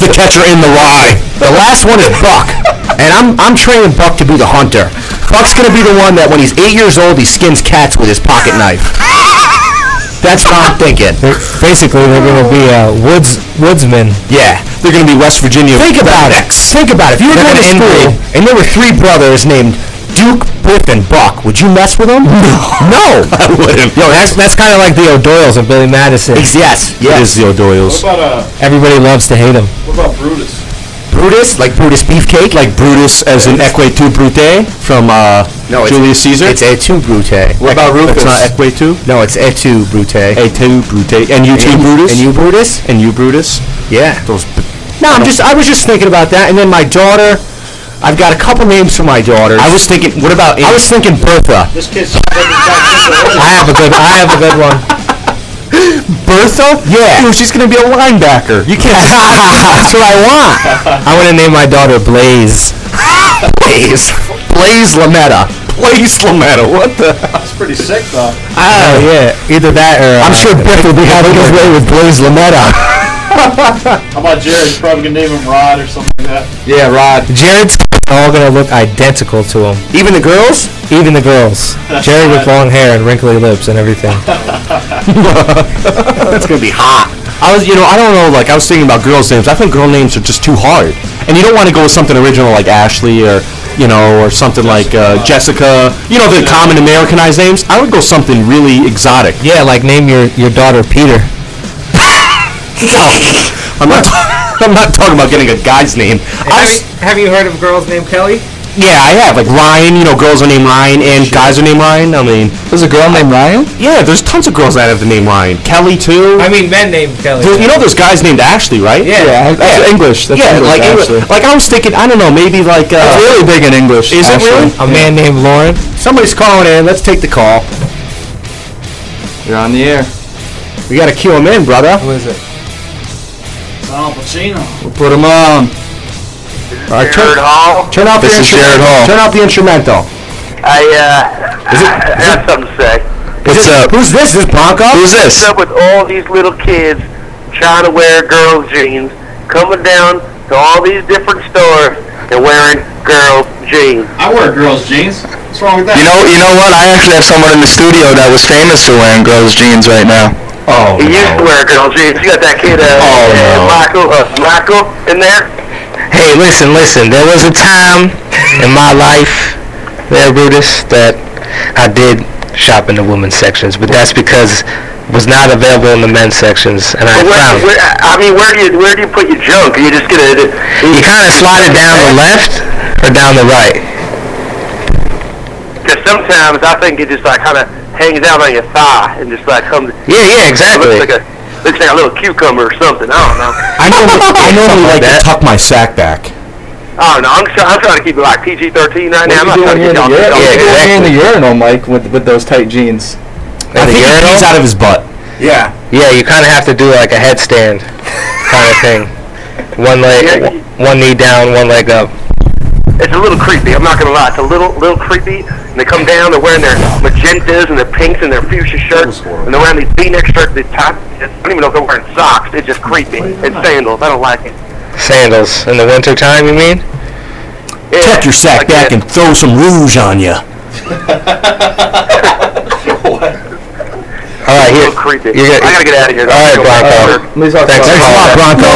the catcher in the rye. the last one is Buck, and I'm I'm training Buck to be the hunter. Buck's gonna be the one that when he's eight years old, he skins cats with his pocket knife. That's what I'm thinking. Basically, they're going to be uh, woods woodsmen. Yeah. They're going to be West Virginia. Think about it. Think about it. If you were They're going to gonna school and there were three brothers named Duke, Biff, and Buck, would you mess with them? No. No. I wouldn't. Yo, that's that's kind of like the O'Doyles and Billy Madison. Yes. It Yes. is the O'Doyles. What about uh? Everybody loves to hate them. What about Brutus? Brutus, like Brutus Beefcake. Like Brutus as in Eque tu Brute from uh, No, it's- Julius Caesar. It's etu brute. what about Rufus? It's not Eque tu. No, it's etu brute. Et tu Brute. And you too, Brutus. And you Brutus? And you, Brutus. Yeah. Those. No, I'm just I was just thinking about that, and then my daughter. I've got a couple names for my daughters. I was thinking. What about? I was thinking Bertha. This kid's I have a good. I have a good one. Bertha. Yeah. Dude, she's gonna be a linebacker. You can't. That's what I want. I want to name my daughter Blaze. Blaze. Blaze Lametta. Blaze Lametta. What the? That's pretty sick though. Oh yeah, either that or I'm uh, sure Biff will be having his way with Blaze Lametta. How about Jared? He's probably gonna name him Rod or something like that. Yeah, Rod. Jared's all gonna look identical to him. Even the girls? Even the girls. Jerry with long hair and wrinkly lips and everything. That's gonna be hot. I was, you know, I don't know. Like, I was thinking about girls' names. I think girl names are just too hard, and you don't want to go with something original like Ashley or, you know, or something like uh, Jessica. You know, the common Americanized names. I would go something really exotic. Yeah, like name your your daughter Peter. No, I'm not. I'm not talking about getting a guy's name. I was, have you heard of girls named Kelly? yeah, I have. Like Ryan. You know, girls are named Ryan and guys are named Ryan. I mean, There's a girl named Ryan? yeah, there's tons of girls that have the name Ryan. Kelly too. I mean, men named Kelly. There- you know, there's guys named Ashley, right? Yeah. That's English. That's yeah, English, like actually. like I was thinking. I don't know, maybe like. Uh, It's really big in English. Is it really? a man named Lauren. Somebody's calling in. Let's take the call. You're on the air. We gotta cue him in, brother. Who is it? It's Al Pacino. We'll put him on. All right, turn, turn off This the is Jared instrumental. Hall. Turn off the instrumental. I, uh, I have something to say. What's up? Who's this? Is this Bronco? Who's this? What's up with all these little kids trying to wear girls' jeans, coming down to all these different stores and wearing girls' jeans? I wear girls' jeans. What's wrong with that? You know, you know what? I actually have someone in the studio that was famous for wearing girls' jeans right now. Oh He used to wear girls' jeans. You got that kid, uh, Oh, uh, no. Michael, uh, Michael in there? Hey, listen, listen. There was a time in my life, there, Brutus, that I did shop in the women's sections, but that's because it was not available in the men's sections, and I But where, I mean, where do you where do you put your junk? Are you just gonna? You kind of slide it down the left or down the right. Because sometimes I think it just like kind of hangs out on your thigh and just like comes. Yeah, yeah, exactly. Looks like a looks like a little cucumber or something. I don't know. I normally, I normally like to tuck my sack back. Oh, I don't know. I'm, try- I'm trying to keep it like PG-13 right now. I'm What not are you trying to doing get here in y'all. the urinal? Yeah, Yeah, in the urinal, Mike, with with those tight jeans. I think he pees out of his butt. Yeah. Yeah, you kind of have to do like a headstand kind of thing. One leg, Yeah. one knee down, one leg up. It's a little creepy. I'm not gonna lie. It's a little little creepy. And they come down. They're wearing their magentas and their pinks and their fuchsia shirts, and they're wearing these V-neck shirts. They top. I don't even know if they're wearing socks. It's just creepy. And sandals. I don't like it. Sandals in the winter time, you mean? Yeah, Tuck your sack like back that. and throw some rouge on you. All right, here. creepy. you're gonna- I gotta get out of here. All right, Bronco. Thanks Thanks a lot, Bronco.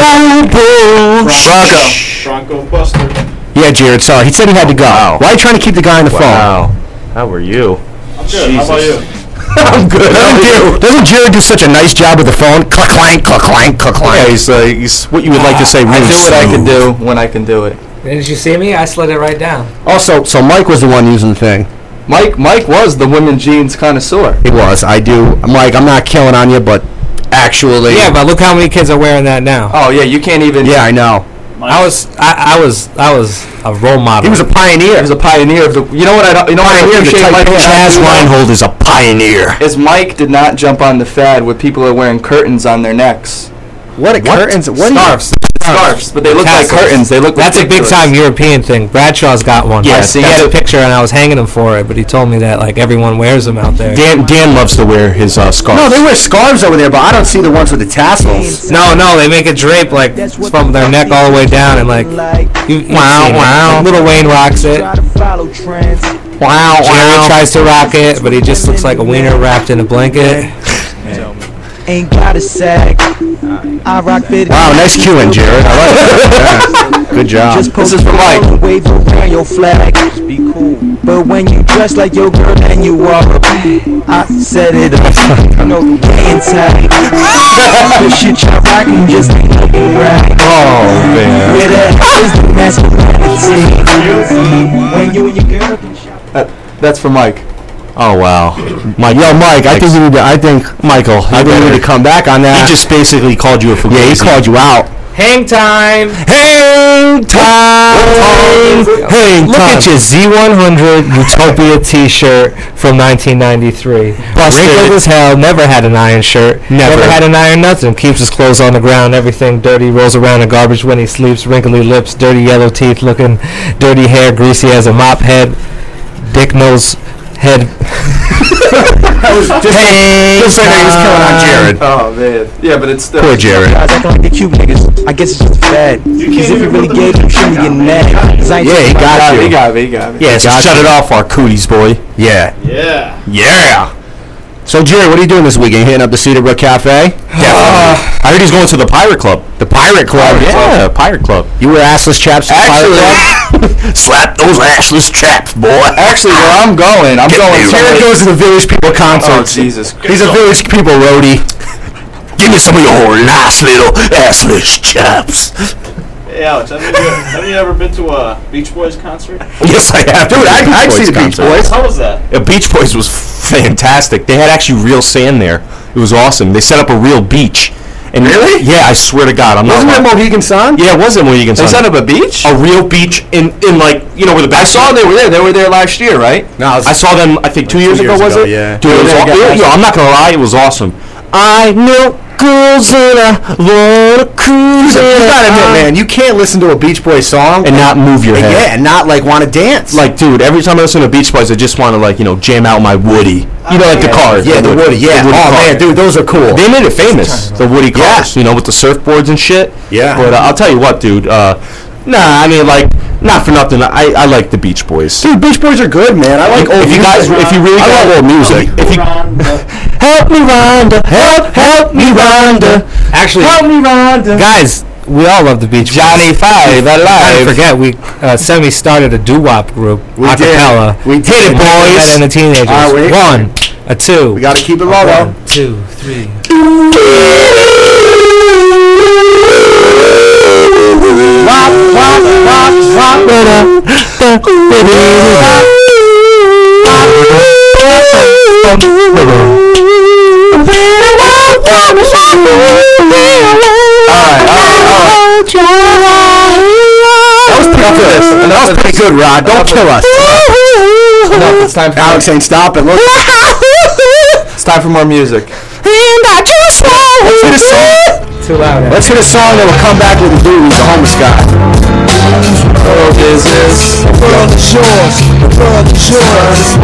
Bronco. Bronco Buster. Yeah, Jared. Sorry, he said he had to go. Wow. Why are you trying to keep the guy on the phone? Wow. How are you? I'm good. How about you? I'm good. Doesn't Jared, doesn't Jared do such a nice job with the phone? Click clank, click clank, click Yeah, he's, uh, he's what you would like to say. I do what I can do when I can do it. Didn't you see me? I slid it right down. Also, so Mike was the one using the thing. Mike Mike was the women jeans connoisseur. He was. I do. Mike, I'm not killing on you, but actually. Yeah, but look how many kids are wearing that now. Oh yeah, you can't even. Yeah, I know. I was, I, I was, I was a role model. He was a pioneer. He was a pioneer of the. You know what I don't. You know what I Pioneer of the appreciate tight Mike. Chaz Chaz Reinhold is a pioneer. Is Mike did not jump on the fad where people are wearing curtains on their necks. What, curtains? What do you- scarves. Scarves, but they look like curtains. They look. That's a big time European thing. Bradshaw's got one. Yeah, I see, he had a picture and I was hanging him for it, but he told me that like everyone wears them out there. Dan Dan loves to wear his uh, scarf. No, they wear scarves over there, but I don't see the ones with the tassels. No, no, they make a drape like from their neck all the way down and like you, you've Wow, it. wow. Little Wayne rocks it. wow, Jerry tries to rock it, but he just looks like a wiener wrapped in a blanket. Ain't got a sack. I rock fit. Wow, nice cueing, Jared. I like that. Good job. Just post this for Mike. Wave around your flag. Be cool. But when you dress like your girl, then you are a I set it up. No game tag. The shit you're rocking just ain't looking right. Oh man. Where the hell is the masculinity? When you and your girl can shop. That, that's for Mike. Oh wow. Mike, Yo, Mike, I think you need to. I think Michael, I think you need to come back on that. He just basically called you a fugazi. yeah, he called you out. Hang time. Hang time. Hang Look time. at your Z100 Utopia T-shirt from 1993. Busted. Wrinkled as hell. Never had an iron shirt. Never. had an iron nothing. Keeps his clothes on the ground. Everything dirty. Rolls around in garbage when he sleeps. Wrinkly lips. Dirty yellow teeth. Looking dirty hair. Greasy as a mop head. Dick nose head. Just like he was killing on Jared. Oh man. Yeah, but it's still. Poor Jared. Guys acting like they cute niggas. I guess it's just a fad. Cause if you really gave them, shouldn't get mad. Cause I ain't Yeah, he got about got He got me. He got me. Yeah, so Gotcha. shut it off, our cooties boy. Yeah. Yeah. Yeah. So, Jared, what are you doing this weekend? Hitting up the Cedar Brook Cafe? I heard he's going to the Pirate Club. The Pirate Club. Yeah, Pirate Club. You wear assless chaps to the Pirate Club? Slap those assless chaps, boy. Actually, where I'm going, I'm going. somewhere- goes to the Village People Oh concerts. Jesus. He's a Village People roadie. Give me some of your nice little assless chaps. Hey, Alex, have you, have you ever been to a Beach Boys concert? Yes, I have. Dude, I, I'd see the Beach Boys. How was that? The Beach Boys was fantastic. They had actually real sand there. It was awesome. They set up a real beach. And Really? Yeah, I swear to God, I'm Wasn't not. that lying. Mohegan Sun? Yeah, it was in Mohegan They Sun. set up a beach. a real beach in in like you know where the I back. saw they were there. They were there last year, right? No, I saw them. I think two years, two ago. years Was it? yeah. Dude, it was. Yeah, Aw- yeah, yo, yeah. I'm not gonna lie, it was awesome. I know girls and I wanna cruise. You gotta admit, man, you can't listen to a Beach Boys song and not move your and, head. yeah, and not like want to dance. Like, dude, every time I listen to Beach Boys, I just want to like you know jam out my Woody. You know, like the cars. yeah, the Woody. Yeah. Woody oh cars. man, dude, those are cool. They made it famous, the Woody cars, you know, with the surfboards and shit. Yeah. But uh, I'll tell you what, dude. Uh, nah, I mean, like, not for nothing. I, I like the Beach Boys. Dude, Beach Boys are good, man. I like old if you guys, if you really I got love old music. if you help me, Rhonda, help, help me, Rhonda, Actually, help me, Rhonda. guys, we all love the Beach Boys. Johnny Five alive. I alive. forget we uh, Semi started a doo wop group. We a did. We did it, boys. And the teenagers. All right, we- One, a two. We gotta keep it low, though. One, two, three. That was pretty good, Rod. Don't kill us. Enough, it's time for Alex ain't stopping. Look. it's time for more music. Let's hit a song. Too loud. Eh? Let's hit a song that will come back with a dude who's a homeless guy. World is this? The world is yours. The world is yours.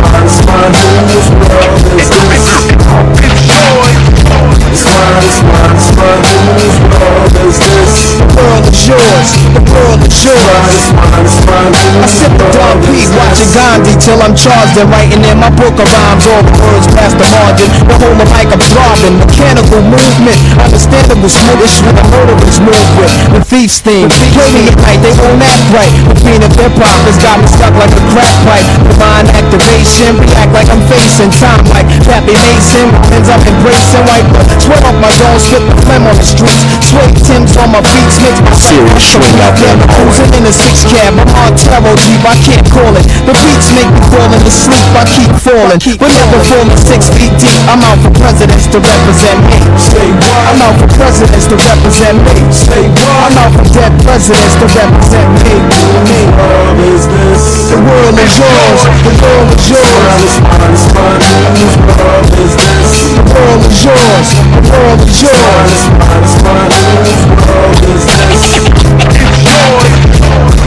The world is yours. The world is yours. I sip the Don P, watching Gandhi till I'm charged and writing in my book of rhymes. All the words past the margin. The whole of mic I'm throbbing. Mechanical movement, understandable smoothish with a murderer's move with. The thief's theme. Play me at night, they won't act right. The fiend of hip hop has got me stuck like a crack pipe. Divine activation, react like I'm facing time like Pappy Mason. Ends up embracing white the sweat off my dome, spit the phlegm on the streets. Sway Tim's on my beats, makes my Serious swing out there in the. Cruising in a six cab, I'm on tarot deep, I can't call it. The beats make me fall into sleep, I keep falling. But never falling six feet deep. I'm out for presidents to represent me. Stay what? I'm out for presidents to represent me. Stay what? I'm out for dead presidents to represent me. me. The world is yours. The world is yours. The world is yours. The world is yours.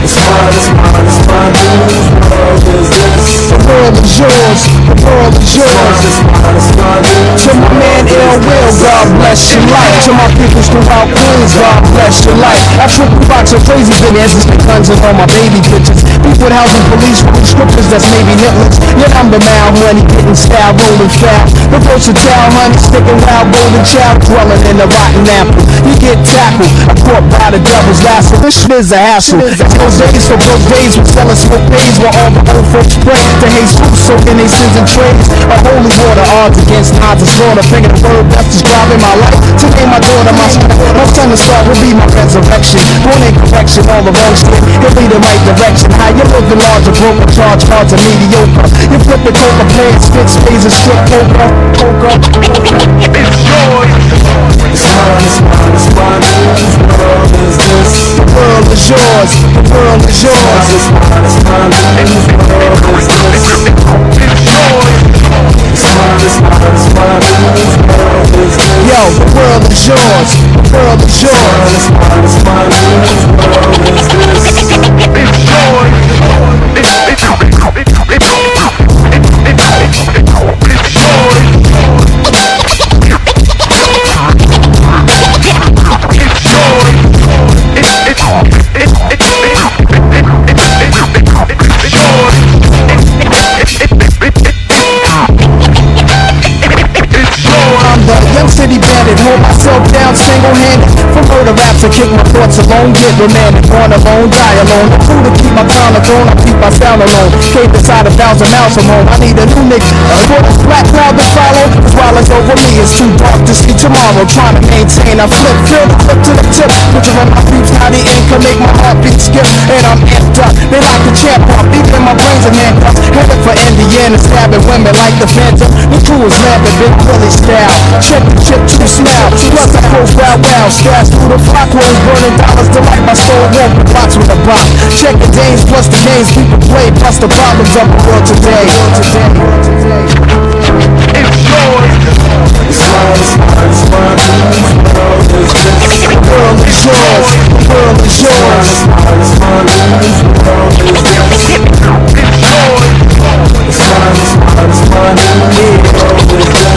The world is yours. The world is yours. To my man Ill Will, God bless your life. To my peoples throughout Queens, God bless your life. I triple box of crazy bananas, guns and all my baby bitches. Beef with housing police, with scriptures that's maybe nitlets. Yet I'm the mal honey, getting style, rolling foul. The versatile honey, sticking wild, golden child, dwelling in the rotten apple. You get tackled, I caught by the devil's lasso. This shit is a hassle. It's those days for those days when selling smoke days while all the old folks pray to Jesus, soaking their sins and trades. A holy water, odds against odds of slaughter. Thinking the word that's describing my life. To name my daughter, my son, my son to start will be my resurrection. Born in correction, all the wrong shit. He'll be the right direction. How you living large and broke, charge cards are mediocre. You flip the coca, playing spit spades and strip poker. Poker. It's yours. It's mine, it's mine, it's mine. Whose world is this? The world is yours. The world is yours. It's mine, it's mine. Whose world is this? It's yours. It's mine, it's mine, it's mine. Whose world is this? Yo, the world is yours. The world is yours. It's mine, it's mine. Whose world is this? It's yours. It's yours. I'm the young city bandit, hold myself down single-handed From murder raps, I kick my thoughts alone. Get romantic, born alone, die alone. The crew to keep my crown throne, I keep my sound alone. Came inside a thousand miles from home. I need a new nigga, for this black cloud to follow. Cause while it's over me, it's too dark to see tomorrow. Trying to maintain, I flip, the clip to the tip. Picture on my peeps, how the ink can make my heartbeat skip. And I'm amped up, they like the champ pump Even my brains are handcuffs Headed for Indiana, stabbing women like the Phantom. The crew is laughing, Big Willie style Check the chip to smile. Plus I profile wow Stash through the block clothes Burning dollars to light my soul. Walk the blocks with a box Check the names plus the names People play Plus the problems of the world today. It's yours. It's it's mine, The world is yours. World is yours. It's mine, is this? It's yours. It's mine, it's mine, is this?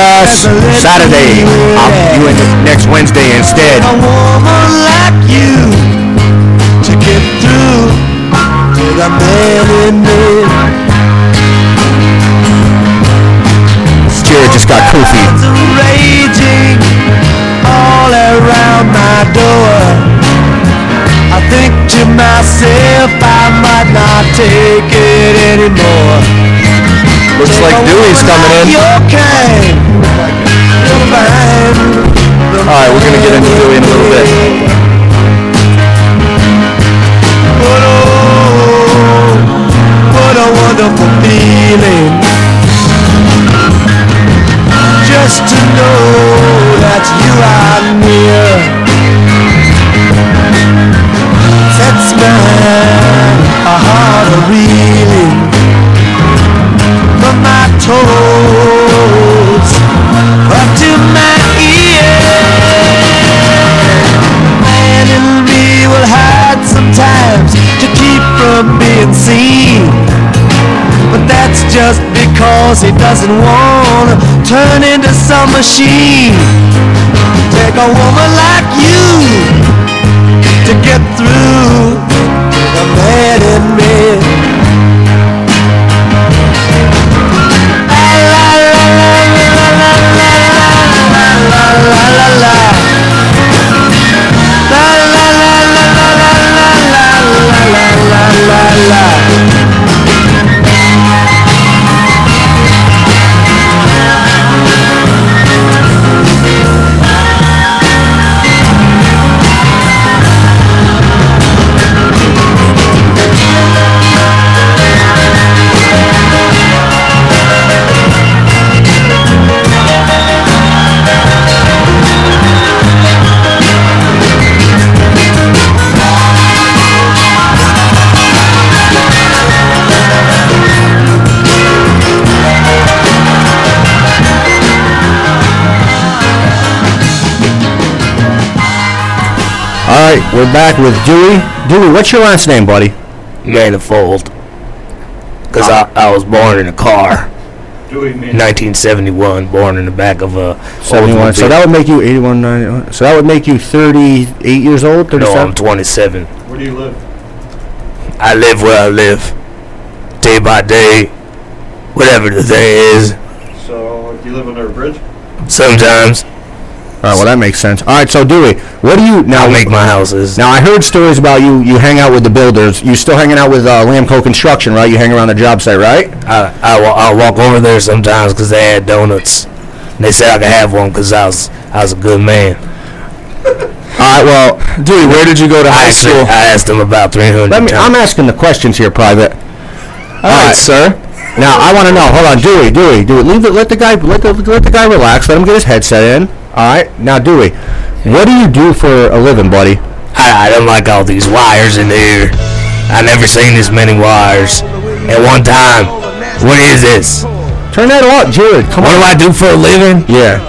You in the ass Saturday. I'll you in next Wednesday instead. A woman like you to get through to the man in me. Jared just got koofy. Raging all around my door. I think to myself I might not take it anymore. Looks like Dewey's coming in. Your kind. You'll find the All right, we're gonna get into Dewey in a little bit. But oh, what a wonderful feeling Just to know that you are near Sets my heart a reeling From my toes But that's just because he doesn't want to turn into some machine. Take a woman like you to get through the man in me. Right, we're back with Dewey. Dewey, what's your last name, buddy? Manifold. Because I, I was born in a car. Dewey Man. 1971, born in the back of a 71. So that would make you 81, 91. So that would make you 38 years old, No, I'm 27. Where do you live? I live where I live, day by day, whatever the thing is. So, do you live under a bridge? Sometimes All right, well that makes sense. All right, so Dewey, what do you now I make my houses. Now I heard stories about you. You hang out with the builders. You still hanging out with uh, Lamco Construction, right? You hang around the job site, right? I, I, wa- I walk over there sometimes because they had donuts. And they said I could have one because I was I was a good man. All right, well, Dewey, where did you go to high actually school? I asked them about 300 let me. times. I'm asking the questions here, private. All right, sir. Now I want to know. Hold on, Dewey, Dewey, Dewey. Leave it. Let the guy. Let the let the guy relax. Let him get his headset in. All right. Now, Dewey, what do you do for a living, buddy? I, I don't like all these wires in here. I never seen this many wires at one time. What is this? Turn that off, Jared. Come What do. I do for a living? Yeah.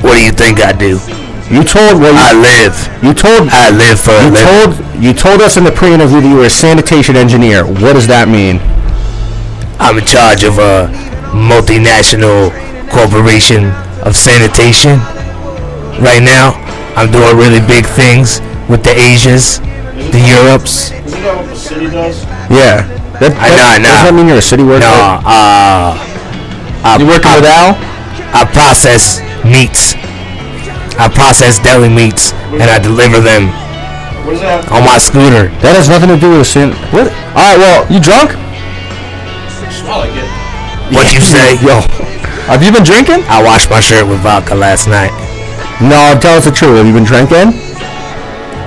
What do you think I do? You told. Well, I live. you told. I live for a You living. told. You told us in the pre-interview that you were a sanitation engineer. What does that mean? I'm in charge of a multinational corporation of sanitation. Right now, I'm doing really big things with the Asias, the Europes. Isn't that what the city does? Yeah. That, I know, I know. Does that mean you're a city worker? No, uh, I, You working I, with Al? I process meats. I process deli meats and I deliver them What that on my scooter. That has nothing to do with sin. What? All right. Well, You drunk? To smell like it? What you say? yo. Have you been drinking? I washed my shirt with vodka last night. No, tell us the truth. Have you been drinking?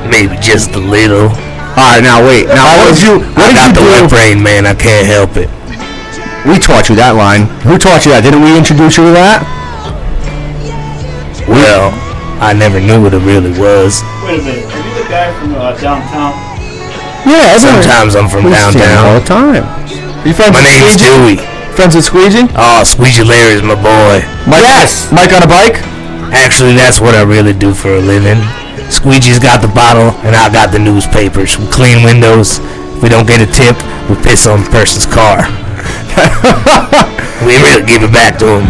Maybe just a little. All right. Now wait. Now what did you? What I did got you the do? lip rain, man. I can't help it. We taught you that line. Who taught you that? Didn't we introduce you to that? Well, I never knew what it really was. Wait a minute. Are you the guy from uh, downtown? Yeah. everyone- Sometimes I'm from we see all the time. You friends My with name's Squeegee? Dewey. Friends with Squeegee? Oh, Squeegee Larry is my boy. Mike, Yes. Mike on a bike? Actually, that's what I really do for a living. Squeegee's got the bottle, and I got the newspapers. We clean windows. If we don't get a tip, we piss on the person's car. we really give it back to him.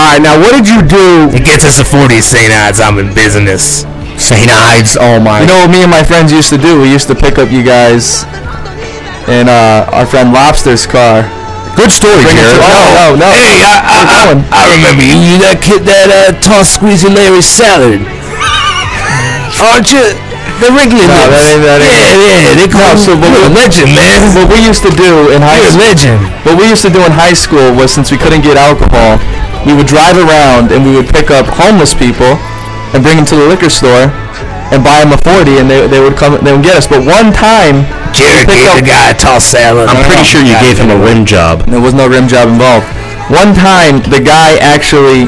All right, now what did you do? It gets us a 40 St. Ides. I'm in business. St. Ides. Oh my. You know what me and my friends used to do? We used to pick up you guys in uh, our friend Lobster's car. Good story, Bring Jared. to- no, no, no. Hey, I, I, I, I remember you. You that kid that uh, tossed Squeegee Larry salad. Aren't you? The Wrigley No, that ain't- that ain't yeah, it. yeah. They call No, so you a legend, man. What we used to do in high You're school. legend. What we used to do in high school was since we couldn't get alcohol, we would drive around and we would pick up homeless people and bring them to the liquor store and buy him a 40 and they, they would come they would get us. But one time, Jared we picked gave the guy a tossed salad. I'm pretty sure you gave him a rim job. There was no rim job involved. One time, the guy actually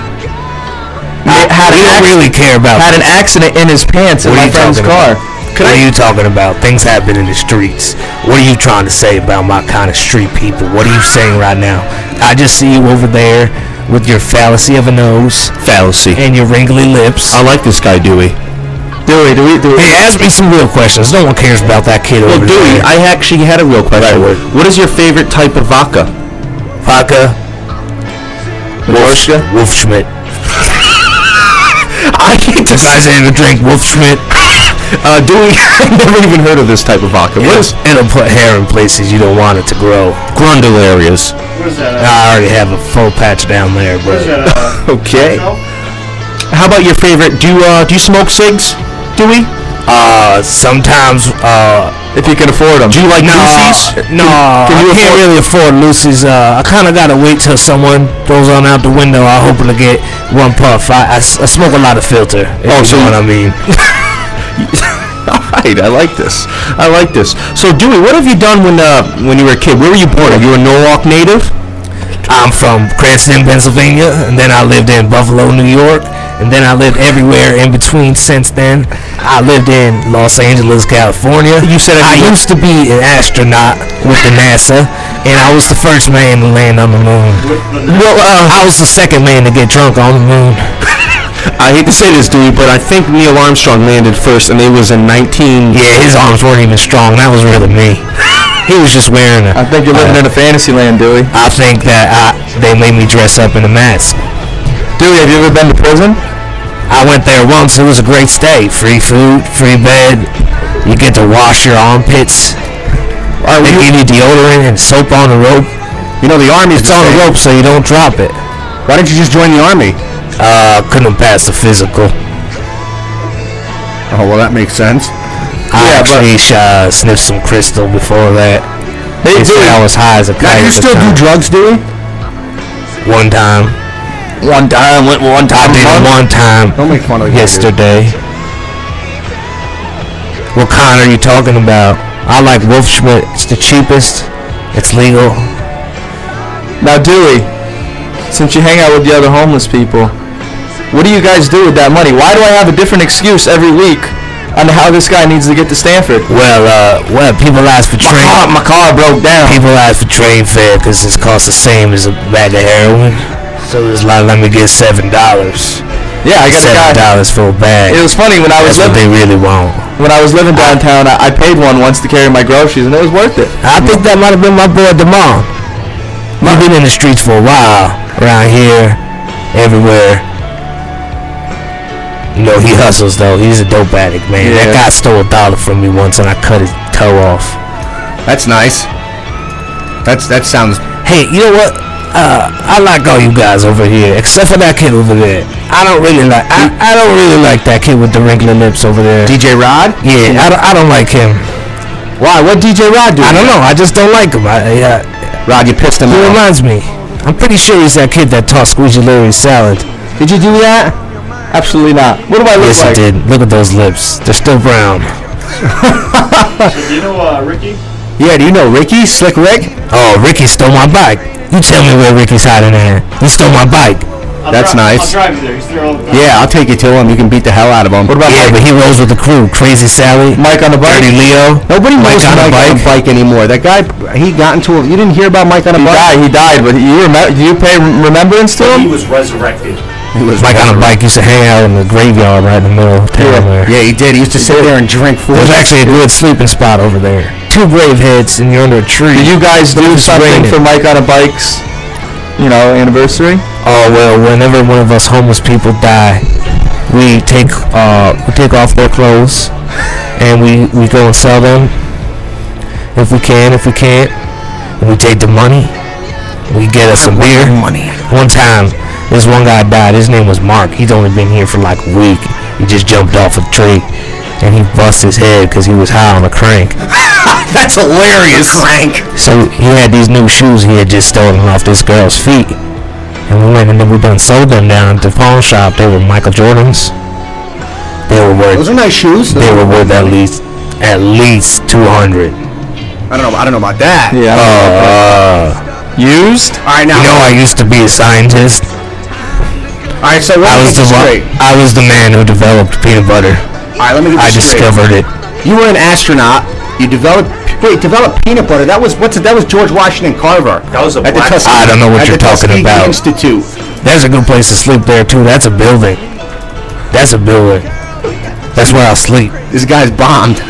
ma- had, we an don't acc- really care about had an accident in his pants in What are my friend's car. about? what are you talking about? Things happen in the streets. What are you trying to say about my kind of street people? What are you saying right now? I just see you over there with your fallacy of a nose Fallacy. and your wrinkly lips. I like this guy, Dewey. Dewey, do we, do we, Hey, ask me some real questions. No one cares about that kid Well, over Dewey, there. I actually had a real question. What is your favorite type of vodka? Vodka, Wolfska? Wolf Schmidt. I hate to If I say to drink Wolf Schmidt, Uh, Dewey, I've never even heard of this type of vodka. What is it'll put hair in places you don't want it to grow. Grundalarias? What is that? Uh, I already have a full patch down there, bro. Uh, Okay. How about your favorite? Do you uh, do you smoke cigs, Dewey? uh, sometimes uh, if you can afford them. Do you like No, Lucy's? no, can you I can't afford- really afford Lucy's. Uh, I kind of gotta wait till someone throws on out the window. I hope to get one puff. I, I smoke a lot of filter. If Oh, you so know what I mean. All right, I like this. I like this. So, Dewey, what have you done when uh, when you were a kid? Where were you born? Are you a Norwalk native? I'm from Cranston, Pennsylvania, and then I lived in Buffalo, New York, and then I lived everywhere in between since then. I lived in Los Angeles, California. You said I you- used to be an astronaut with the NASA, and I was the first man to land on the moon. Well, uh, I was the second man to get drunk on the moon. I hate to say this, dude, but I think Neil Armstrong landed first, and it was in 19. Yeah, his arms weren't even strong. That was really me. He was just wearing a. I think you're living in a fantasy land, Dewey. I think that I, they made me dress up in a mask. Dewey, have you ever been to prison? I went there once. It was a great stay. Free food, free bed. You get to wash your armpits. they give you deodorant and soap on the rope. You know the army's It's on the rope so you don't drop it. Why didn't you just join the army? Uh, couldn't pass the physical. Oh well, that makes sense. I actually uh, sniffed some crystal before that. Hey, They Dewey. I was high as a kite. Now you still do drugs, Dewey? One time. One time, went one time. did it one time Don't make fun of the guy, dude. yesterday. What kind are you talking about? I like Wolf Schmidt. It's the cheapest. It's legal. Now, Dewey, since you hang out with the other homeless people, what do you guys do with that money? Why do I have a different excuse every week on how this guy needs to get to Stanford? Well, uh, well, people ask for train. car- my car broke down. People ask for train fare because it costs the same as a bag of heroin. So it's like, let me get seven dollars. Yeah, I got Seven dollars for a bag. It was funny when I was That's what living they really want. when I was living downtown. I, I paid one once to carry my groceries, and it was worth it. I think that might have been my boy Demar. You've been in the streets for a while, around here, everywhere. You know, he hustles though. He's a dope addict, man. That guy stole a dollar from me once, and I cut his toe off. That's nice. That's that sounds. Hey, you know what? Uh, I like all you guys over here, except for that kid over there. I don't really like. I, I don't really like that kid with the wrinkly lips over there. DJ Rod? Yeah, I don't, I don't like him. Why? What DJ Rod do? I don't know. I just don't like him. I, I, Rod, you pissed him he off. reminds me. I'm pretty sure he's that kid that tossed Squeegee Larry's salad. Did you do that? Absolutely not. What do I look Yes, like? he did. Look at those lips. They're still brown. So do you know uh, Ricky? Yeah. Do you know Ricky? Slick Rick? Oh, Ricky stole my bike. You tell me where Ricky's hiding at. He stole my bike. I'll That's dri- nice. I'll drive you there. He's there all the time. Yeah, I'll take you to him. You can beat the hell out of him. What about Yeah, but he rolls with the crew. Crazy Sally. Mike on the bike. Dirty Leo. Nobody Mike knows on a Mike on a bike. bike anymore. That guy, he got into a. You didn't hear about Mike on a He bike? died. He died. But you remember? Do you pay remembrance to him? He was resurrected. Mike on a bike used to hang out in the graveyard right in the middle of town there. Yeah, he did. He used to sit there and drink food. There's actually a good sleeping spot over there. Two grave heads and you're under a tree. Did you guys do something raining. for Mike on a bike's, you know, anniversary? Oh well, whenever one of us homeless people die, we take uh we take off their clothes and we we go and sell them if we can. If we can't, we take the money. We get us some beer. Money. One time, this one guy died. His name was Mark. He's only been here for like a week. He just jumped off a tree and he bust his head because he was high on a crank. That's hilarious. Crank. So he had these new shoes he had just stolen off this girl's feet. And we went and then we done sold them down at the pawn shop. They were Michael Jordans. They were worth Those are nice shoes. they were worth at least at least two hundred. I don't know. I don't know about that. Yeah. Uh, Used? All right, now. you know I used to be a scientist. All right, so let I was the this one, straight. I was the man who developed peanut butter. All right, let me get I this straight. discovered it. You were an astronaut. You developed wait, developed peanut butter. That was what's it? That was George Washington Carver. That was a at the black- Tuskegee, I don't know what at you're the talking Tuskegee about. Institute. There's a good place to sleep there too. That's a building. That's a building. That's where I'll sleep. This guy's bombed.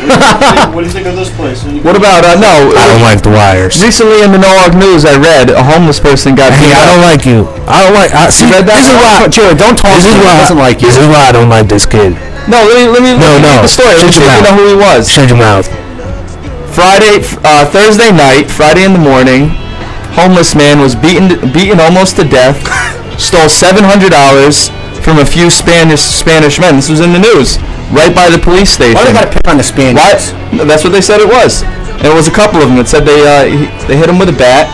what do you think of this place? What about, uh, no, I don't like the wires. recently in the Norwalk News I read a homeless person got Hey, beat I don't like you. I don't like. I, see, read that? This is why. Jared, don't talk This to is him. why. He doesn't like you. This is why I don't like this kid. No, let me, let me, No, let me no. the story. Let me Shut your if you know mouth. who he was. Shut your mouth. Friday, uh, Thursday night, Friday in the morning, homeless man was beaten beaten almost to death, stole seven hundred dollars from a few Spanish Spanish men. This was in the news, right by the police station. Why do they gotta pick on the Spaniards? What? That's what they said it was. And it was a couple of them. It said they uh, he, they hit him with a bat,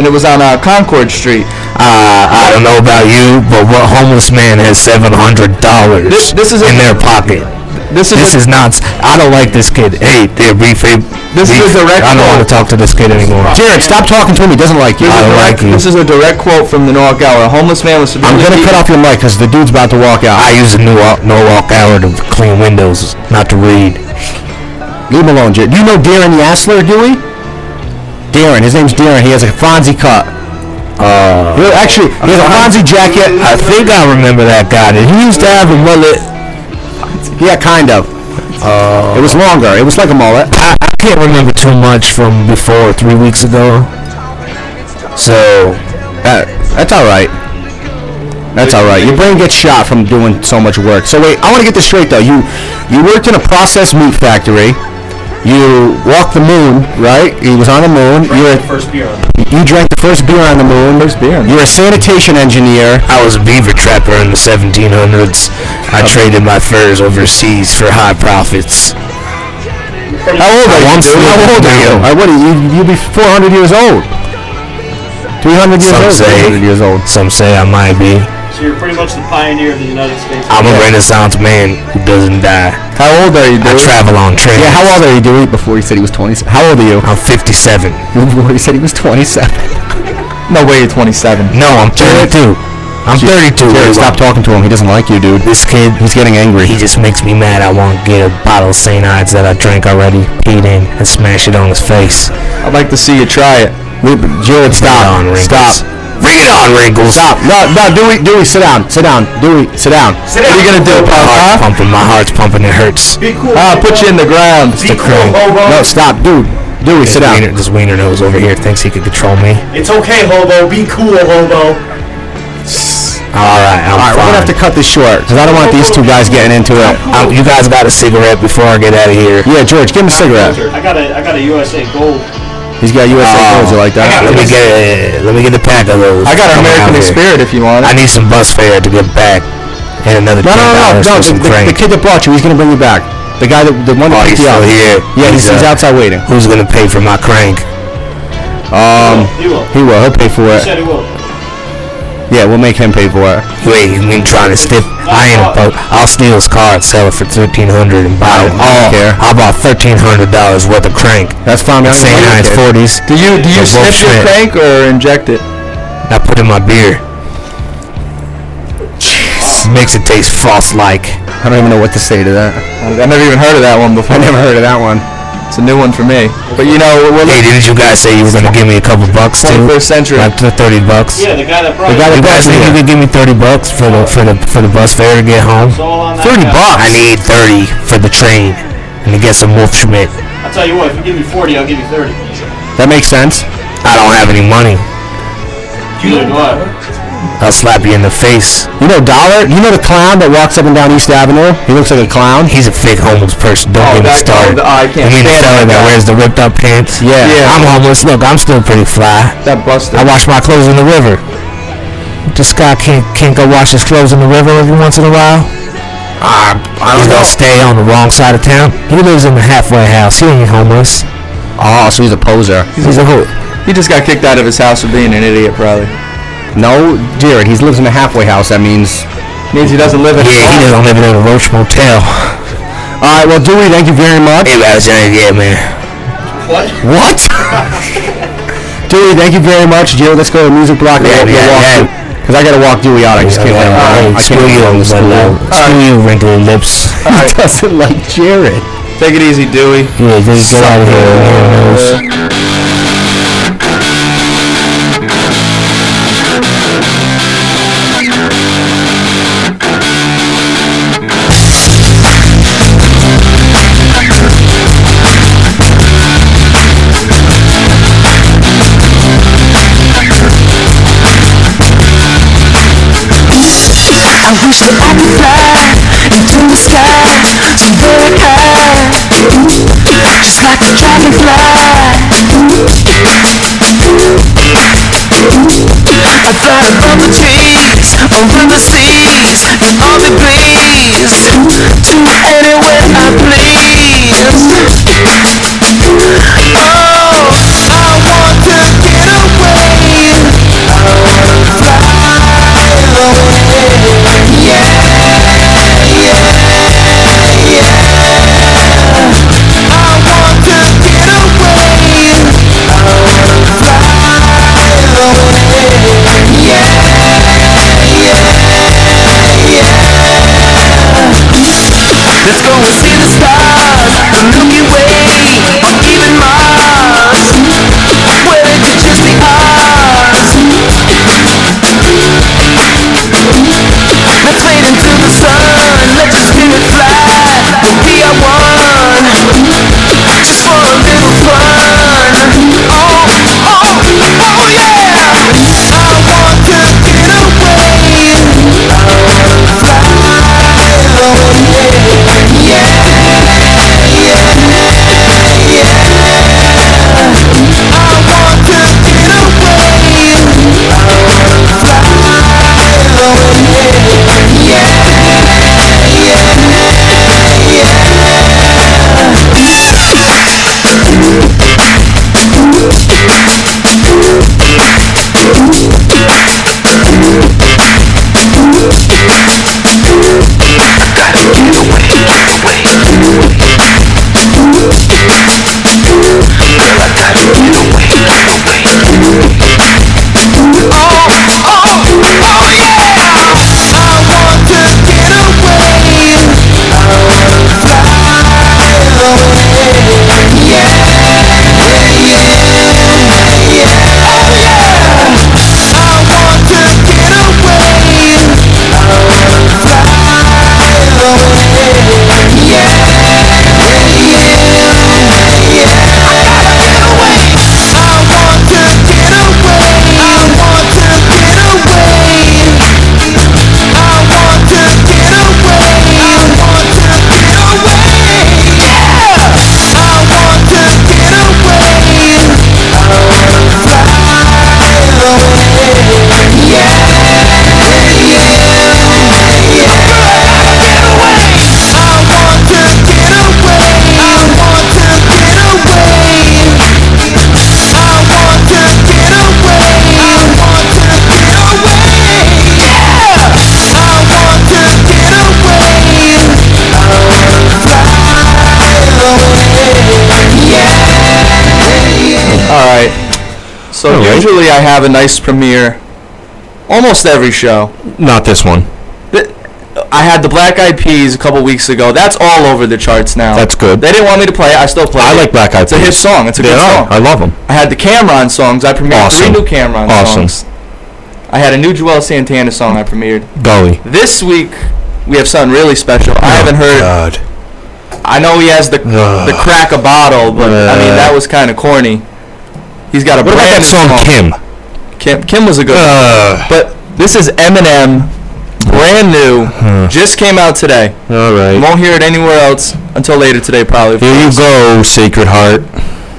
and it was on uh, Concord Street. Uh, I don't know about you, but what homeless man has seven hundred dollars This- this is a- in their pocket? This is This a, is not. I don't like this kid. Hey, there, beef. Hey, This is a direct I don't want to quote. talk to this kid anymore. Jared, stop talking to him. He doesn't like you. this, I don't direct, like you. this is a direct quote from the Norwalk Hour. A homeless man was severely I'm gonna cut off your mic because the dude's about to walk out. I use the new Norwalk hour to clean windows, not to read. Leave him alone, Jared. Do you know Darren Yassler, Dewey? Darren. His name's Darren. He has a Fonzie cut. Uh, actually, he has a Fonzie jacket. I think I remember that guy. Did he used to have a mullet? Yeah, kind of. it was longer. It was like a mullet. I, I can't remember too much from before three weeks ago. So That, that's all right. That's all right. Your brain gets shot from doing so much work. So wait, I want to get this straight though. You you worked in a processed meat factory. You walked the moon, right? He was on the moon. You're First beer on you drank the first beer on the moon. First beer You're a sanitation engineer. I was a beaver trapper in the 1700s. I traded my furs overseas for high profits. How old are you? Once dude? How old are you? down. Uh, what you? You'll be 400 years old. 300 years Some old. say, 300 years old. some say I might be. So you're pretty much the pioneer of the United States. I'm a renaissance man who doesn't die. How old are you, I travel on trains. Yeah, how old are you, Dewey? Before he said he was 27. How old are you? I'm 57. Before he said he was 27. No way, you're 27. No, I'm 32. I'm 32. Jared, stop talking to him. He doesn't like you, dude. This kid, He's getting angry. he just makes me mad. I want to get a bottle of St. Ides that I drank already, peed in, and smash it on his face. I'd like to see you try it. Jared, stop. on, Stop. Bring it on, Wrinkles. Stop. No, no, Dewey, Dewey, sit down. Sit down. Dewey, sit down. What are you gonna do, My pal? heart's pumping. My heart's pumping. It hurts. Ah, put you in the ground. It's the crank. No, stop, dude. Dewey, This sit down. wiener, this wiener nose over here thinks he can control me. It's okay, hobo. Be cool, hobo. All right, I'm All right, we're gonna have to cut this short because I don't want these two guys getting into it. Um, you guys got a cigarette before I get out of here. Yeah, George, give him a cigarette. I got a I got a USA Gold. He's got USA Gold. You like that? Let me get let me get a pack of those. I got an American. Spirit if you want I need some bus fare to get back, and another No, no, no, no. no the, the, the kid that brought you, he's gonna bring you back. The guy that, the one Oh, that he's picked you still up. here. Yeah, he's, he's uh, outside waiting. Who's gonna pay for my crank? Um, He will. he will. He'll pay for He it. said he will. Yeah, we'll make him pay for it. Wait, you mean trying to stiff? I ain't a about. I'll steal his car and sell it for thirteen hundred and buy it. I don't- I don't Oh, care. I bought thirteen hundred dollars worth of crank. That's fine. man. St. I Ides don't forties. Do you do you The Wolf sniff your Schmidt. crank or inject it? I put in my beer. Jeez, makes it taste false like. I don't even know what to say to that. I've never even heard of that one before. I never heard of that one. It's a new one for me. But you know, we're Hey, didn't you guys say you were gonna give me a couple bucks too? 21st century. Like the thirty bucks. Yeah, the guy that brought The guy you. that you guys think you could give me thirty bucks for the for the for the bus fare to get home? It's all on that Thirty guy. bucks. I need thirty for the train and to get some Wolf Schmidt. I'll tell you what, if you give me 40, I'll give you 30. That makes sense. I don't have any money. Neither do I. I'll slap you in the face. You know Dollar? You know the clown that walks up and down East Avenue? He looks like a clown. He's a fake homeless person. Don't Oh, get me that- started. oh, the- I can't You mean the fella that that wears the ripped up pants? Yeah. Yeah. I'm homeless. Look, I'm still pretty fly. That busted. I wash my clothes in the river. This guy can't can't go wash his clothes in the river every once in a while. Uh, he's gonna stay on the wrong side of town. He lives in the halfway house. He ain't homeless. Oh, so he's a poser. He's a ho- He just got kicked out of his house for being an idiot, probably. No, Jared, he lives in a halfway house. That means. Means he doesn't live in. yeah. He doesn't live in a Roach Motel. All right, well, Dewey, thank you very much. Hey, guys, yeah, man. What? What? Dewey, thank you very much. Jared, let's go to music block. Yeah, and yeah, walk yeah. through- Cause I gotta walk Dewey out. I just can't let him. Alright, I screw can't you, let him to but, school. uh, screw you, wrinkly lips. He doesn't like Jared. Take it easy, Dewey. Yeah, just get out of here. That I could fly into the sky so very high, just like a dragonfly. I fly above the trees, So All right. usually I have a nice premiere, almost every show. Not this one. Th- I had the Black Eyed Peas a couple weeks ago. That's all over the charts now. That's good. They didn't want me to play it. I still play I it. like Black Eyed It's a hit Peas. song. It's a They good are. song. I love them. I had the Cam'ron songs. I premiered Awesome. three new Cam'ron Awesome. songs. I had a new Juelz Santana song I premiered. Gully. This week we have something really special. I Oh, haven't heard. God. I know he has the Ugh. the crack a bottle, but I mean that was kind of corny. He's got a What about that new song, Kim? Kim Kim was a good Uh. one. But this is Eminem, brand new, just came out today. All right. You won't hear it anywhere else until later today, probably. Here you go, Sacred Heart.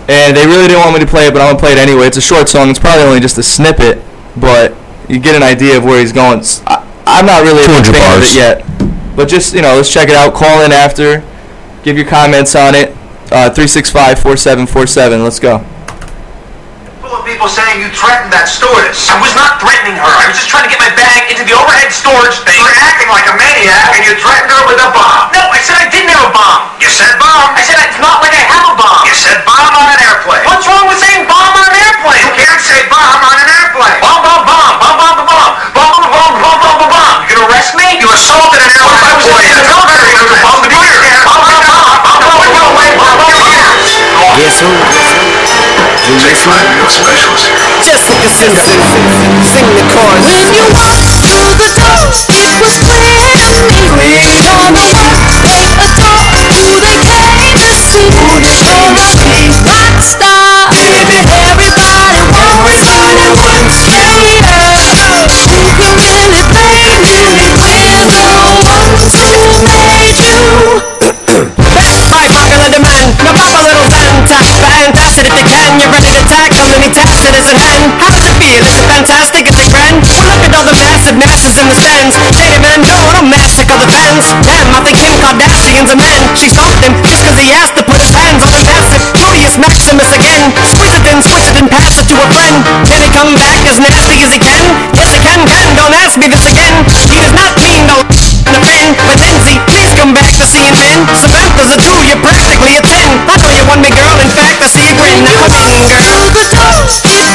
And they really didn't want me to play it, but I'm gonna play it anyway. It's a short song. It's probably only just a snippet, but you get an idea of where he's going. I, am not really a big 200 fan of bars. it yet, but just you know, let's check it out. Call in after, give your comments on it. Uh, 365-4747. Let's go. People saying you threatened that stewardess. I was not threatening her. I was just trying to get my bag into the overhead storage thing. You're acting like a maniac, and you threatened her with a bomb. No, I said I didn't have a bomb. You said bomb. I said it's not like I have a bomb. You said bomb on an airplane. What's wrong with saying bomb on an airplane? You can't say bomb on an airplane. Bomb, bomb, bomb, bomb, bomb, bomb, bomb, bomb, bomb, bomb, bomb, bomb, bomb, bomb. You gonna arrest me? You assaulted an airline employee in the military. Was bomb put you make my real. Jessica Simpson, sing the chorus. When you walked through the door, it was clear to me. green. All the folks they adore, who they came to see. Who they came to see. Rock star, baby, Harry. At hand? How does it feel? Is it fantastic? Is it grand? Well, look at all the massive masses in the stands. Shady man, no, don't massacre the fans. Damn, I think Kim Kardashian's a man. She stopped him just cause he asked to put his hands on the massive gluteus maximus again. Squeeze it in, switch it and pass it to a friend. Can he come back as nasty as he can? Yes, he can, can. Don't ask me this again. He does not mean no a friend. But Lindsay, please come back to CNN. Samantha's a two, you're practically a ten. I know you want me, girl. In fact, I see a grin. Now come on, girl.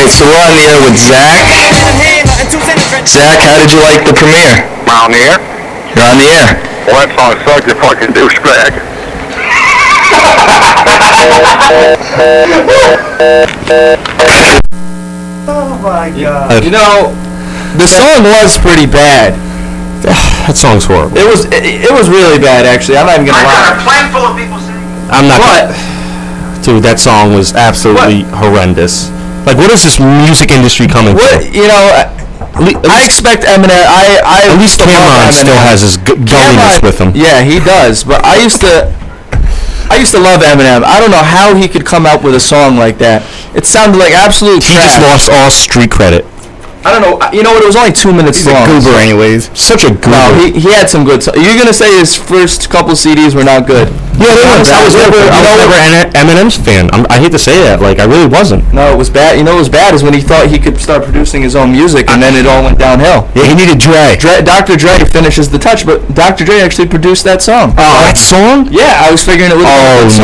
right, so we're on the air with Zach. Zach, how did you like the premiere? On the air? You're on the air. Well, that song sucked, you fucking douchebag. oh my god. You know, the song was pretty bad. That song's horrible. It was it, it was really bad actually. I'm not even gonna I got a lie. plane full of people saying. I'm not. But Dude, that song was absolutely horrendous. Like, what is this music industry coming what for? you know, uh, I, I expect Eminem. I I At least Cam'ron still has his gu- gulliness with him. Yeah, he does. But I used to, I used to love Eminem. I don't know how he could come up with a song like that. It sounded like absolute He just lost all street credit. I don't know. You know what? It was only two minutes He's a long. goober anyways. Such a goober. No, he, he had some good. So- You're gonna say his first couple CDs were not good? yeah, they weren't I was never- I was know never what- an Eminem's fan. I'm, I hate to say that. Like, I really wasn't. No, it was bad. You know what was bad is when he thought he could start producing his own music, and then it all went downhill. Yeah, he needed Dre. Dre, Dr. Dre finishes the touch, but Dr. Dre actually produced that song. Oh, that song? Yeah, I was figuring it would. Oh a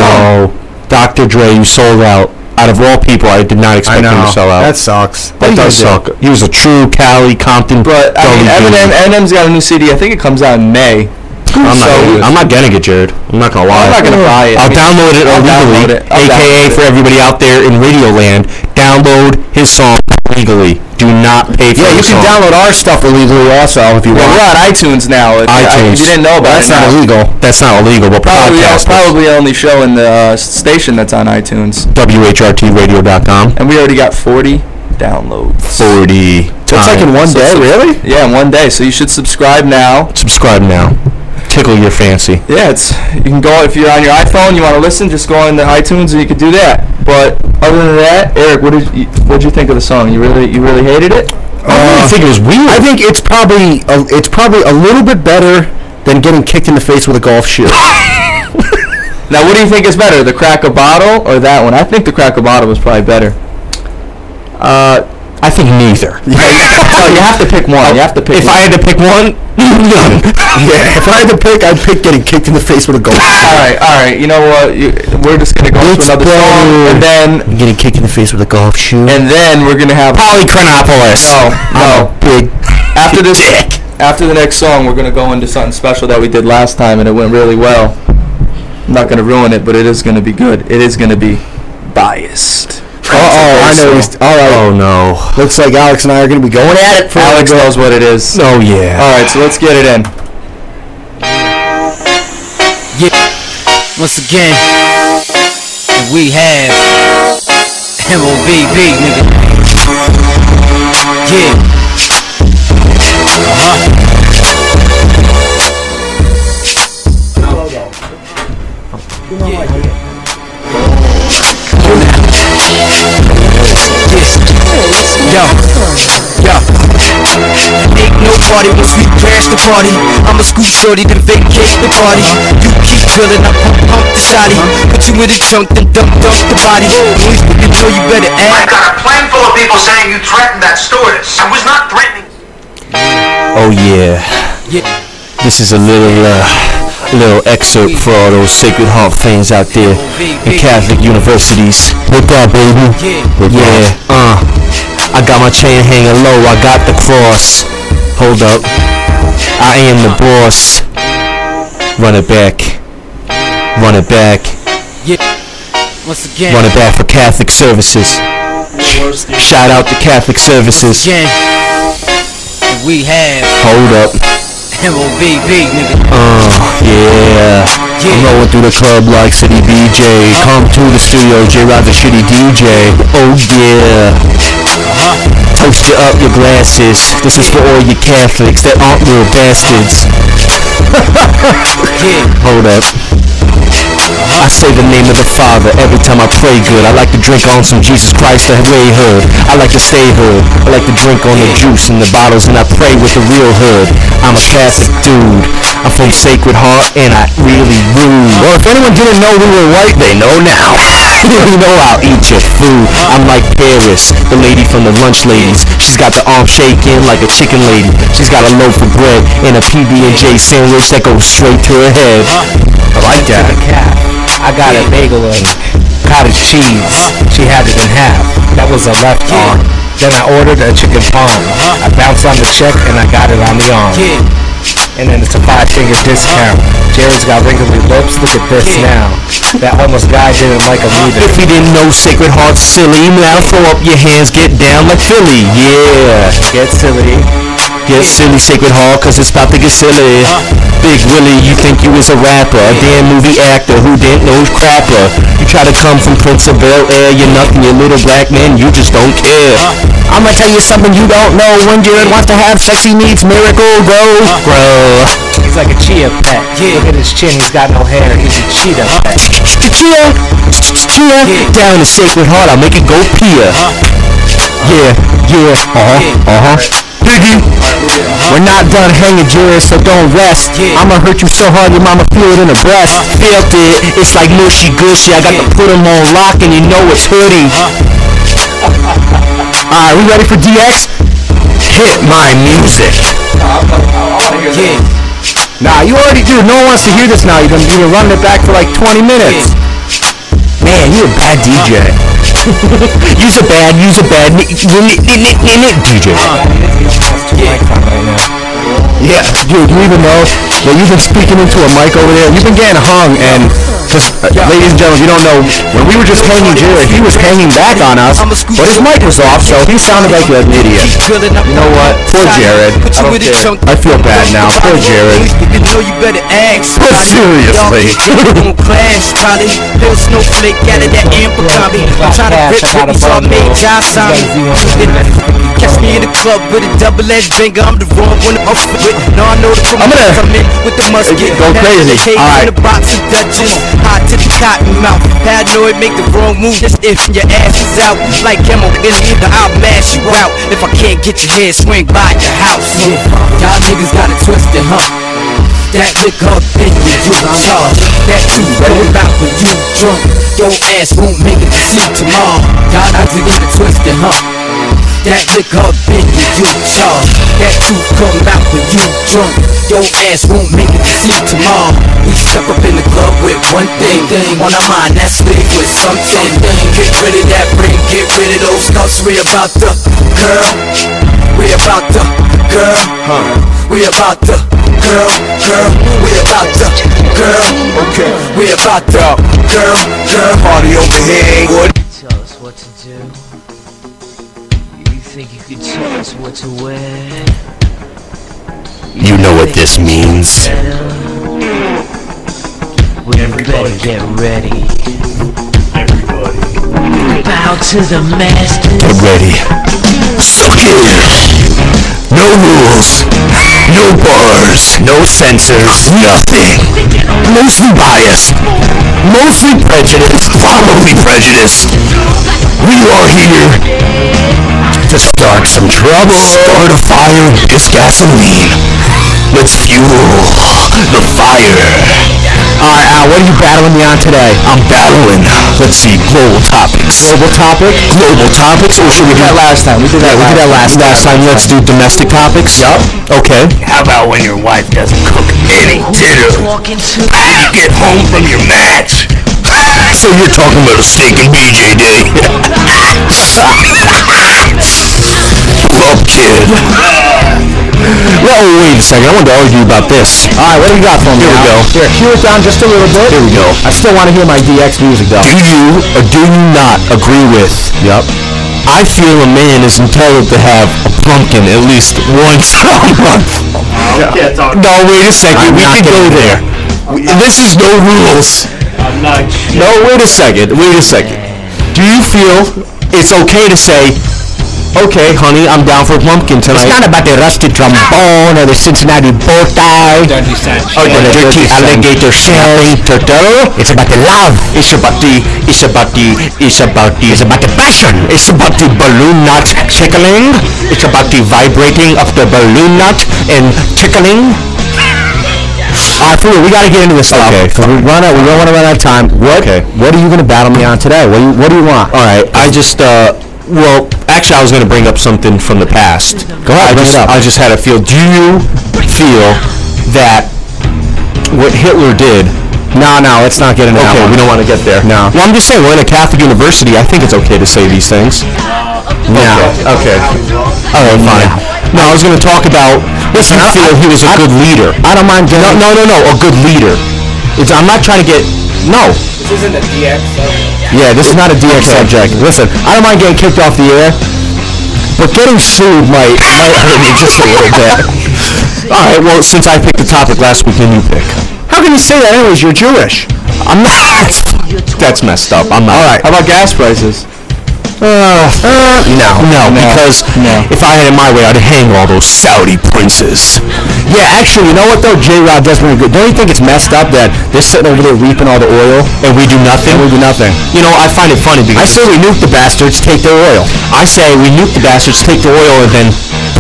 no, Dr. Dre, you sold out. Out of all people, I did not expect him to sell out. That sucks. that does suck. He was a true Cali, Compton, But I mean, Eminem, dude. Eminem's got a new CD. I think it comes out in May. I'm not, so- gonna, I'm not getting it, Jared. I'm not gonna lie. I'm not gonna buy it. I'll I mean, download it I'll illegally, download it. I'll aka download for it. everybody out there in Radio Land. Download his song legally. Do not pay for Yeah, you can download our stuff illegally also if you Well, want. we're on iTunes now. If, iTunes. You didn't know about That's it, not illegal. That's not illegal, but Probably, podcast probably only showing the uh, station that's on iTunes, WHRTradio.com. and we already got 40 downloads. 40 So it's like in one So- day, really? Yeah, in one day. So you should subscribe now. Subscribe now. Tickle your fancy. Yeah, it's you can go if you're on your iPhone, you want to listen, just go on the iTunes and you can do that. But other than that, Eric, what did you what did you think of the song? You really you really hated it? I really think it was weird. I think it's probably a, it's probably a little bit better than getting kicked in the face with a golf shoe. Now, what do you think is better, the crack a bottle or that one? I think the crack a bottle was probably better. Uh, I think neither. oh, you have to pick one. You have to pick. If I had to pick one, none. yeah, if I had to pick, I'd pick getting kicked in the face with a golf shoe. all right, all right. You know what? You, we're just gonna go to It's another song, and then Getting kicked in the face with a golf shoe. and then we're gonna have Polychronopolis. no, no. Big After this, after the next song, we're gonna go into something special that we did last time, and it went really well. I'm not gonna ruin it, but it is gonna be good. It is gonna be biased. Oh, oh, I know. He's, all right. Oh no. Looks like Alex and I are going to be going at it for Alex a little knows what it is. Oh yeah. All right, so let's get it in. Yeah. Once again, we have MOBB, nigga. Yeah. Party once we crash the party. I'm a school shorty, then vacate the party. You keep drilling, I pump, pump the shotty. Put you in the trunk, then dump, dump the body. You know you better I got a plane full of people saying you threatened that stewardess. I was not threatening. Oh yeah. Yeah. This is a little uh, little excerpt for all those Sacred Heart fans out there in Catholic universities. What up, baby? Yeah. Yeah. Uh. I got my chain hanging low. I got the cross. Hold up. I am the boss. Run it back. Run it back. Yeah. Once again. Run it back for Catholic services. Shout out to Catholic services. Again. We have Hold up. MOBB, nigga. Uh, yeah. I'm rolling through the club like City BJ. Come to the studio, J Rod's a shitty DJ. Oh yeah. Toast you up your glasses. This is for all you Catholics that aren't real bastards. Hold up. I say the name of the Father every time I pray good. I like to drink on some Jesus Christ the way hood. I like to stay hood. I like to drink on the juice in the bottles and I pray with the real hood. I'm a Catholic dude. I'm from Sacred Heart and I really rude. Well, if anyone didn't know we were white, they know now. you know I'll eat your food. I'm like Paris, the lady from the lunch ladies. She's got the arm shaking like a chicken lady. She's got a loaf of bread and a PB&J sandwich that goes straight to her head. I like that. I got a bagel and cottage cheese. She had it in half. That was a left arm. Then I ordered a chicken palm. I bounced on the check and I got it on the arm. And then it's a five finger discount. Jared's got wrinkly lips. Look at this now. That homeless guy didn't like him either. If you didn't know Sacred Heart's silly, now throw up your hands, get down like Philly. Yeah. Get silly. Get silly, Sacred Heart, cause it's about to get silly. Uh. Big Willie, you think you was a rapper, a damn movie actor who didn't know crapper. You try to come from Prince of Bel Air, you're nothing, you little black man, you just don't care. Uh. I'ma tell you something you don't know. When Jared wants to have sex, he needs miracle grow, uh. grow. He's like a chia pet. Look at his chin. He's got no hair. He's a cheetah pet. Chia, chia, down the Sacred Heart, I'll make it go pia. Yeah, yeah, uh-huh, uh-huh. Biggie, we're not done hanging, Jared, so don't rest. I'ma hurt you so hard your mama feel it in her breast. Felt it, it's like mushy gushy. I got to put 'em on lock and you know it's hoodie. Alright, we ready for DX? Hit my music. Nah, you already, do. No one wants to hear this now. You've been, you've been running it back for like 20 minutes. Man, you're a bad DJ. use a bad, use a bad ni- ni- ni- ni- ni- ni- DJ. Yeah, dude. You even know that you've been speaking into a mic over there. You've been getting hung, and because, uh, ladies and gentlemen, you don't know, when we were just hanging Jared, he was hanging back on us, but his mic was off, so he sounded like an idiot. You know what? Poor Jared. I don't care. I feel bad now. Poor Jared. You know you better ask. But seriously. Y'all clash, probably. Little snowflake out of that amber copy. I'm trying to rip with me, so made Josh on. Catch me in the club with a double-edged banger. I'm the wrong one to up with. No, I know the I'm gonna- come in with the musket. Go crazy. All right. a box of Dutchess. Hot to the cotton mouth. Paranoid, make the wrong move. Just if your ass is out. Like Kemo in either I'll mash you out. If I can't get your head, swing by your house. Y'all niggas got it twisted, huh? That liquor up in you, you charge. That you roll out when you drunk. Your ass won't make it to sleep tomorrow. God, I to get it twisted, huh? That liquor up in you, charge. That you come out when you drunk. Your ass won't make it to sleep tomorrow. We step up in the club with one thing, thing on our mind. That's lit with something. Get rid of that ring, get rid of those nuts. We about the girl. We about the girl. Huh. We about the girl, girl. We about the girl. Okay. We about the girl, girl. Party over here, Wood. Tell what think you could tell us what to wear? You know what this means. You better get ready. Everybody. Bow to the master. Get ready. Suck it. No rules. No bars. No censors. Nothing. Mostly biased. Mostly prejudiced. Probably prejudiced. We are here to start some trouble. Start a fire with this gasoline. Let's fuel the fire. Alright, Al, what are you battling me on today? I'm battling, let's see, global topics. Global topic? Global topics, or should we do that last time? We did that, we did that last, time. last time. Let's do domestic topics? Yup. Okay. How about when your wife doesn't cook any dinner? Talking to When you get home from your match? So you're talking about a steak and BJ day. Love kid. Well, oh, wait a second. I wanted to argue about this. All right, what do you got for me? Here we go. Here, cue it down just a little bit. Here we go. I still want to hear my DX music, though. Do you or do you not agree with? Yep. I feel a man is entitled to have a pumpkin at least once a month. can't. No, wait a second. we can go there. We- This is no rules. I'm not No, wait a second. Wait a second. Do you feel it's okay to say, okay, honey, I'm down for pumpkin tonight? It's not about the rusty trombone or the Cincinnati bow tie. Oh, or the dirty alligator shelling turtle. It's about the love. It's about the, it's about the, it's about the, it's about the passion. It's about the balloon nut tickling. It's about the vibrating of the balloon nut and tickling. Alright, for real, we gotta get into this stuff. Okay. we run out, we don't wanna run out of time. What, Okay. what are you gonna battle me on today? What do you, what do you want? Alright, I just, uh, well, actually I was gonna bring up something from the past. Go ahead, bring just, it up. I just had a feel, do you feel that what Hitler did no, no, let's not get into that Okay, one. we don't want to get there. No. Well, I'm just saying, we're in a Catholic university. I think it's okay to say these things. No. Okay. All right, fine. No, I was going to talk about. Listen, I feel he was a good leader. I don't mind. getting. No, no, no, no. A good leader. It's, I'm not trying to get. No. This isn't a DX subject. Yeah, this is not a DX subject. Listen, I don't mind getting kicked off the air, but getting sued might might hurt me just a little bit. All right. Well, since I picked the topic last week, then you pick. How can you say that? Anyways, you're Jewish. I'm not. That's messed up. I'm not. All right. How about gas prices? Uh, uh, no, no, because if I had it my way, I'd hang all those Saudi princes. Yeah, actually, you know what though? J Rod does very good. Don't you think it's messed up that they're sitting over there reaping all the oil and we do nothing? And we do nothing. You know, I find it funny because I say we nuke the bastards, take their oil. I say we nuke the bastards, take their oil, and then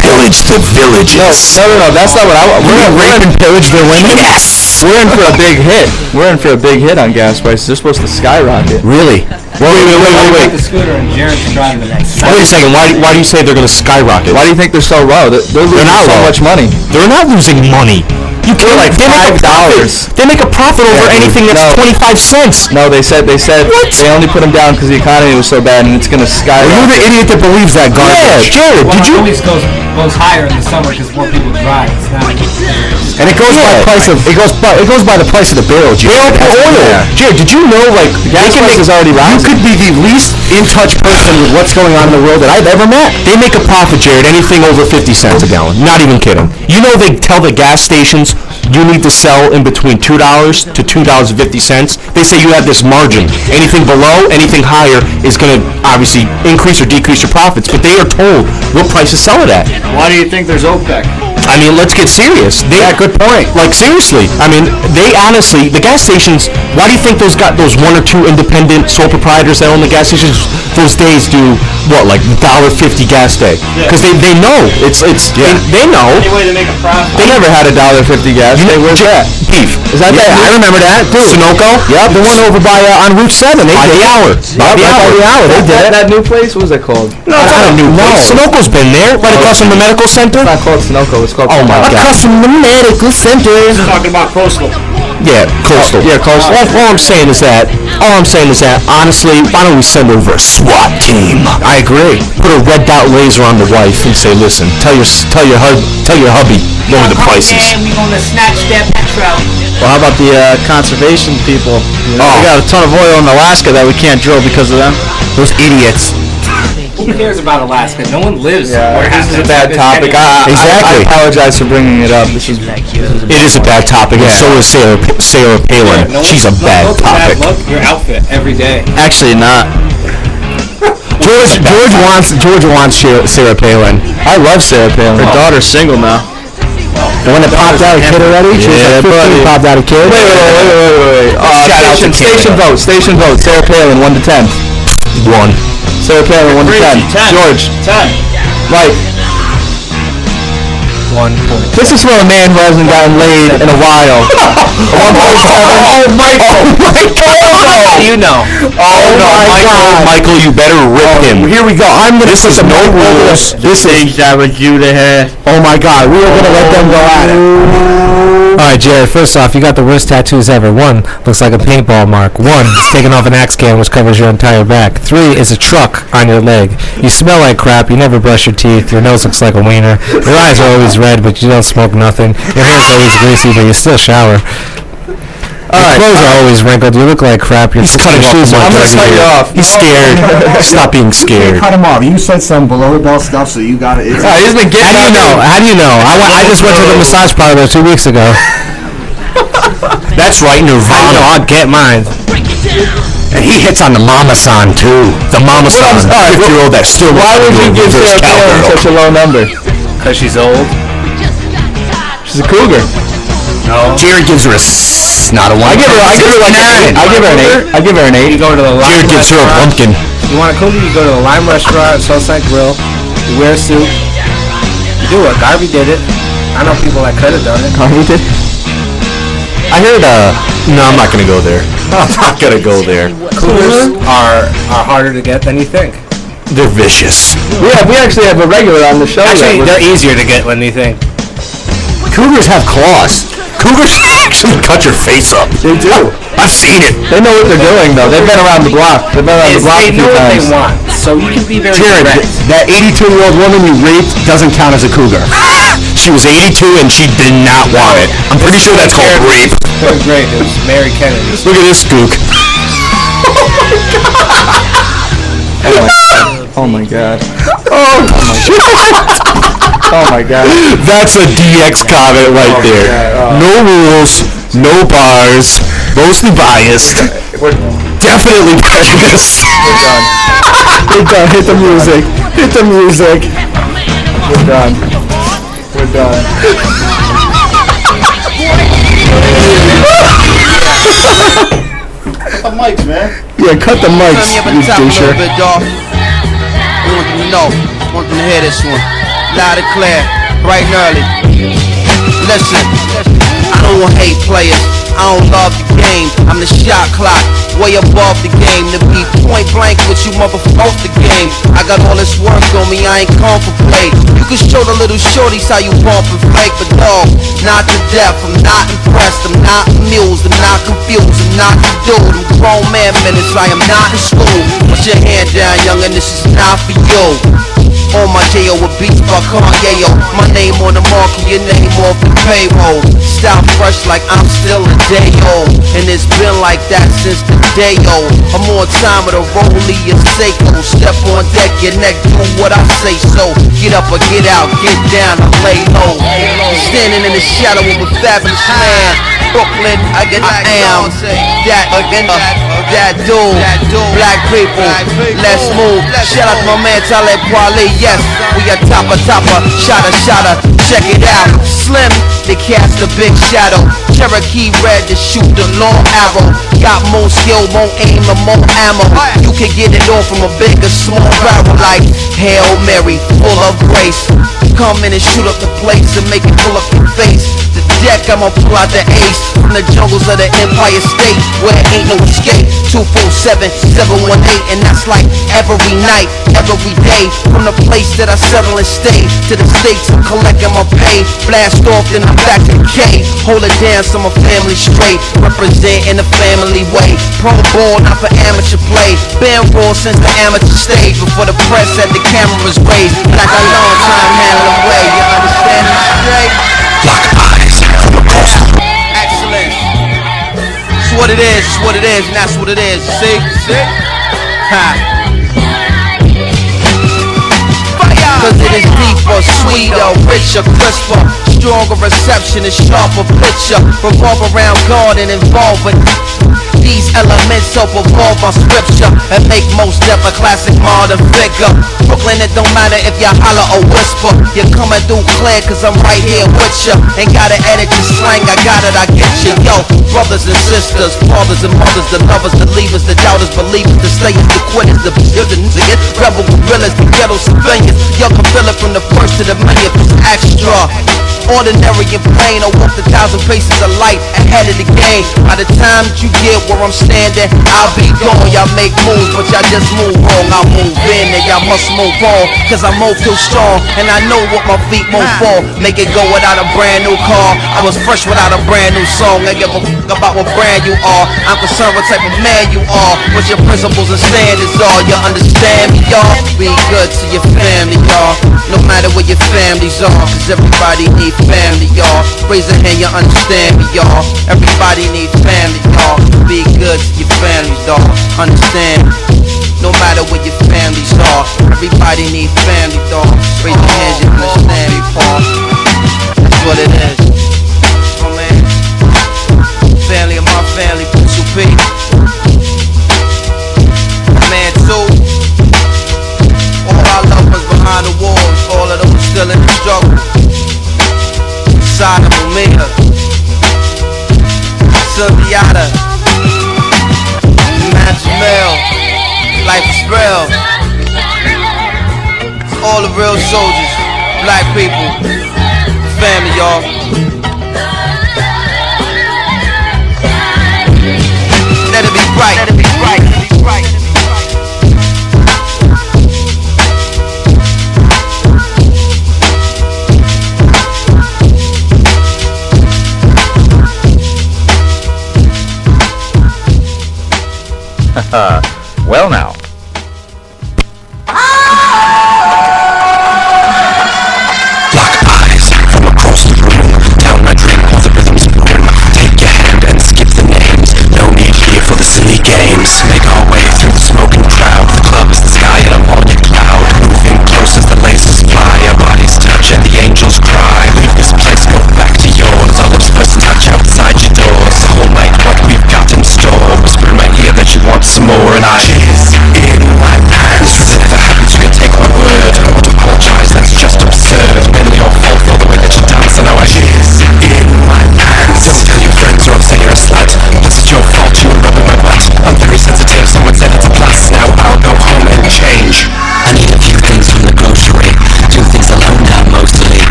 pillage the villages. No, no, no, that's not what I want. We're gonna rape and pillage their women. Yes. We're in for a big hit. We're in for a big hit on gas prices. They're supposed to skyrocket. Really? Wait, wait, wait, wait, wait. The scooter and Jared's driving the next. Wait a second. Why, why do you say they're going to skyrocket? Why do you think they're so low? They're, they're losing not so low. much money. They're not losing money. You They're like they $5. They make a profit over Yeah, anything that's No. 25 cents. No, they said they said they only put them down because the economy was so bad and it's gonna Well, skyrocket. you're the idiot that believes that Yeah. Jared, Well, did it you? always goes goes higher in the summer because more people drive. It's not. And it goes by Yeah. price of it goes by it goes by the price of the barrel. They all put oil. Jared, did you know like gas they can price make, is already You could be the least in touch person with what's going on in the world that I've ever met. They make a profit, Jared, anything over 50 cents a gallon. Not even kidding. You know they tell the gas stations you need to sell in between two dollars to two dollars fifty cents. They say you have this margin. Anything below, anything higher is going to obviously increase or decrease your profits. But they are told what price to sell it at. Why do you think there's OPEC? I mean, let's get serious. They, Yeah, good point. Like seriously, I mean, they honestly, the gas stations. Why do you think those got those one or two independent sole proprietors that own the gas stations? Those days do what, like dollar fifty gas day? Because they, they know it's it's Yeah. they, they know. Any way to make a profit. They never had a dollar fifty gas. Hey, where's that? Beef. Is that Yeah, that? I remember that. Dude. Sunoco. Yep, the one over by uh, on Route Seven. They By did the it. hour. By the hour. by the hour. They did That, it. that new place, what was it called? No, it's not a new place. Sunoco's been there, right across from the medical center. It's not called Sunoco. It's called. Oh my God. Across from the medical center. Talking about coastal. Yeah, coastal. Yeah, coastal. All, all I'm saying is that, all I'm saying is that, honestly, why don't we send over a SWAT team? I agree. Put a red dot laser on the wife and say, listen, tell your tell your hub, tell your hubby lower the prices. Man, we gonna snatch that petro. Well, how about the uh, conservation people? You know, Oh. We got a ton of oil in Alaska that we can't drill because of them. Those idiots. Who cares about Alaska? No one lives Yeah, where this is a bad topic. I, I, I apologize for bringing it up. This is It is a bad topic, and so is Sarah, Sarah Palin. No She's a bad look, topic. Look, your outfit every day. Actually, not. George George wants George wants Sarah, Sarah Palin. I love Sarah Palin. Her daughter's single now. The one that popped out a kid already. She was Yeah, like 15, buddy. popped out a kid. Wait, wait, wait, wait, wait, wait. Uh, Shout out station, to station Canada. vote. Station vote. Sarah Palin, one to ten. One. Sarah Palin, one to ten. Ten. George, Ten. Mike. One point. This is from a man who hasn't gotten laid in a while. One point seven. Oh, Michael! How do you know? Oh, no, my Michael, God. Michael, you better rip oh, him. Here we go. I'm gonna This is no rules. This is that was you to have. oh my god. We are gonna let them go at it. All right, Jared. First off, you got the worst tattoos ever. One looks like a paintball mark. One is taken off an axe can, which covers your entire back. Three is a truck on your leg. You smell like crap. You never brush your teeth. Your nose looks like a wiener. Your eyes are always red, but you don't smoke nothing. Your hair's always greasy, but you still shower. Your clothes are always wrinkled. You look like crap. Your He's cutting shoes off I'm gonna cut you off. He's scared. Stop being scared. Cut him off. You said some below the belt stuff, so you got it. It's, he's been How do you know? How do you know? I, went, I just went to the massage parlor two weeks ago. That's right, I know. Nirvana. I'll get mine. And he hits on the mama san too. The mama san, all right, fifty year old that still Why would you give reverse Sarah Palin such a low number? Because she's old. She's a cougar. Jared gives her a s- not a one. I give her. I give her like an eight. I give her an eight. I give her an eight. You go to the lime Jared gives her a restaurant. pumpkin. You want a cougar? You go to the lime restaurant, Southside Grill. You wear a suit. You do it. Garvey did it. I know people that could have done it. Harvey did. I heard. Uh, no, I'm not gonna go there. I'm not gonna go there. Cougars are are harder to get than you think. They're vicious. We have. We actually have a regular on the show. Actually, was- they're easier to get than you think. Cougars have claws. Cougars actually cut your face up. They do. I've seen it. They know what they're doing though. They've been around the block. They've been around Is the block a few times. They know what they times. want, so you can be very Jared, th- that 82 year old woman you raped doesn't count as a cougar. Ah! She was 82 and she did not want it. I'm pretty sure that's called rape. Third grade, it was Mary Kennedy. Look at this gook. Oh my god. Oh my god. Oh Oh That's a DX comment right oh, there. Oh. No rules, no bars, mostly biased. Definitely prejudiced. We're done. We're done. Hit the music. Hit the music. We're done. We're done. The mics, man. Yeah, cut the mics, Turn me up you the top a doucher. little bit, dog. We want them to know. Want them to hear this one. And clear, bright and early. Listen, I don't hate players. I don't love the game. I'm the shot clock, way above the game. To be point blank with you, motherfucker, the game. I got all this work on me, I ain't come for play. You can show the little shorties how you bump and flake, but dog, not to death. I'm not impressed, I'm not amused, I'm not confused, I'm not the dude. I'm grown man minutes, I am not in school. Put your hand down, youngin', this is not for you. On my J.O. with beats by Kanye, yo. My name on the mark and your name off the payroll. Style fresh like I'm still a day old. And it's been like that since the day old. I'm on time with a rollie and Seiko. Step on deck, your neck, do what I say so. Get up or get out, get down or lay low. Standing in the shadow of a fabulous man. Brooklyn, I get I am that again, uh, that dude. Black people, let's move. Shout out to my man Talib Kweli, yes, we a topper, topper, shotter, shotter. Check it out, Slim, they cast a big shadow. Cherokee red to shoot the long arrow. Got more skill, more aim, and more ammo. You can get it all from a big or small barrel like Hail Mary, full of grace. Come in and shoot up the place and make it pull up your face. The deck, I'ma pull out the ace from the jungles of the Empire State where ain't no escape. 247 718, and that's like every night, every day. From the place that I settle and stay to the states I'm collecting my pay. Blast off, then I'm back to K. Hold it down so my family straight. Representing the family way. Pro ball, not for amateur play. Been raw since the amateur stage. Before the press had the cameras raised. Like a long time handling way. You understand me straight? Black eyes Excellent. It's what it is, it's what it is, and that's what it is. See? See? Ha. Cause it is deeper, sweeter, richer, crisper Stronger reception and sharper picture. Revolve around God and involving these elements help evolve my scripture And make most of a classic modern figure. Brooklyn, it don't matter if you holler or whisper. You're coming through clear cause I'm right here with ya. Ain't gotta edit your slang, I got it, I get you Yo, brothers and sisters, fathers and mothers The lovers, the leavers, the doubters, believers The slayers, the quitters, the builders, niggas Rebel gorillas, the ghetto civilians Y'all can from the first to the millionth It's extra Ordinary and plain, I walk a thousand paces of light ahead of the game. By the time that you get where I'm standing, I'll be gone. Y'all make moves, but y'all just move wrong. I move in and y'all must move on. Cause I move too strong, and I know what my feet move for. Make it go without a brand new car. I was fresh without a brand new song. I give a fuck about what brand you are. I'm concerned what type of man you are. What your principles and standards are. You understand me, y'all? Be good to your family, y'all. No matter where your families are. Cause everybody needs family, y'all. Raise a hand, you understand me, y'all. Everybody needs family, y'all. Be good to your families, dog. Understand. No matter where your families are, everybody needs family, dog. Raise your hands, you understand me, Paul. That's what it is. Oh man. Family of my family, Prince P. Man, too. All our loved ones behind the walls, all of those still in the struggle. Of Omega, Sylviata, Jamel, Life is real. All the real soldiers, black people, family, y'all.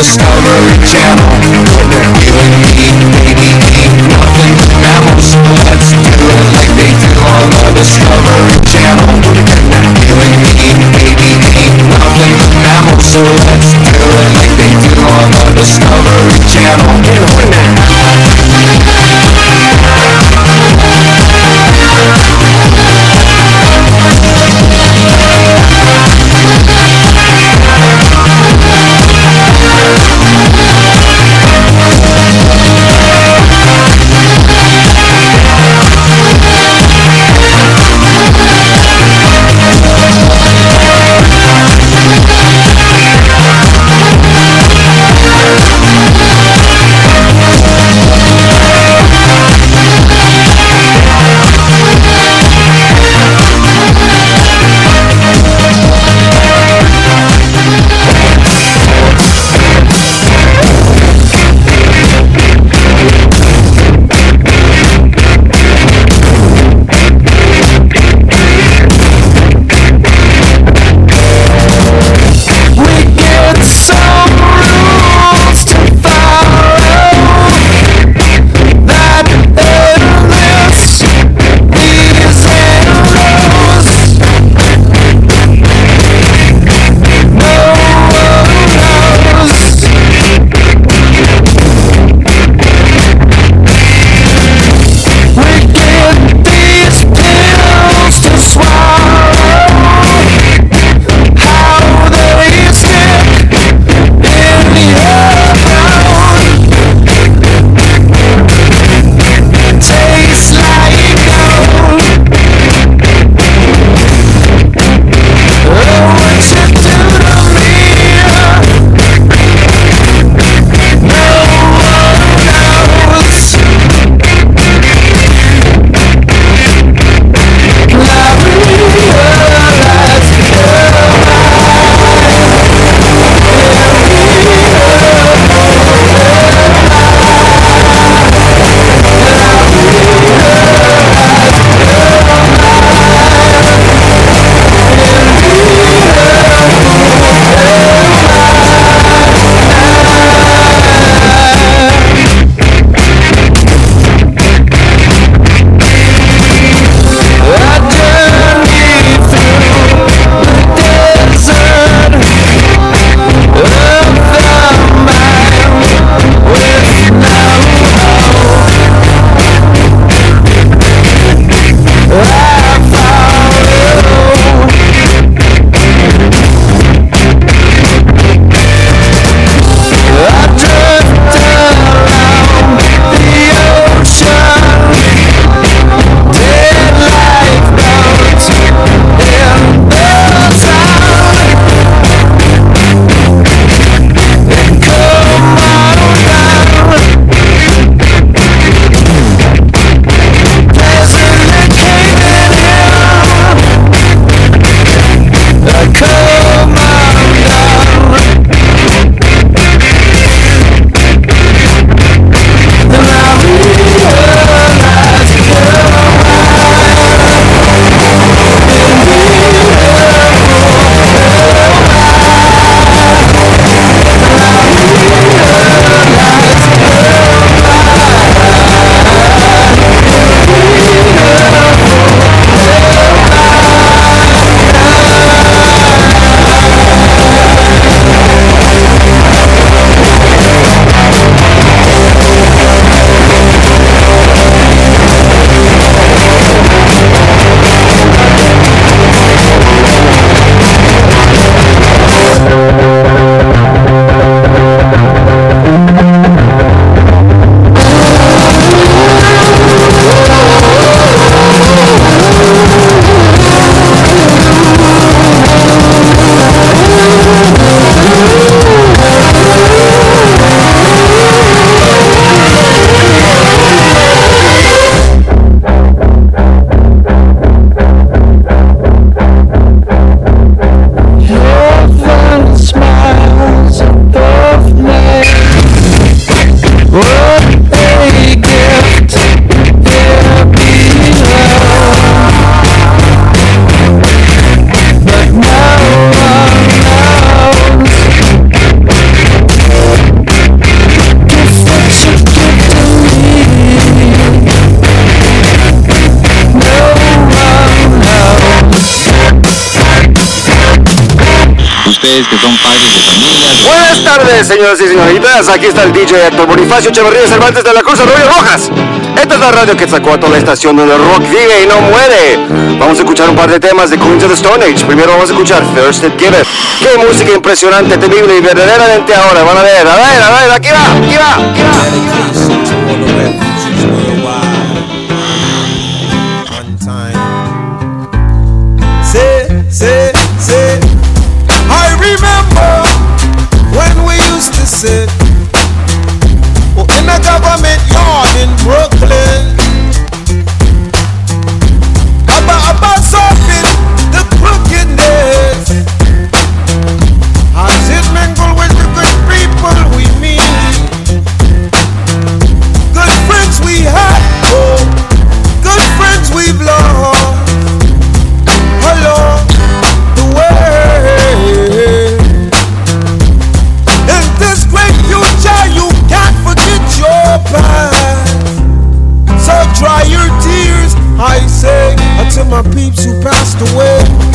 Discovery que son padres de familia. Buenas tardes, señoras y señoritas. Aquí está el DJ actor Bonifacio Echeverría Cervantes de la Cruz de Arroyo Rojas. Esta es la radio que sacó a toda la estación donde el rock vive y no muere. Vamos a escuchar un par de temas de Queens of the Stone Age. Primero vamos a escuchar First It Qué música impresionante, temible y verdaderamente ahora. Van a ver, a ver, a ver, aquí aquí va, aquí va. Aquí va. my peeps who passed away.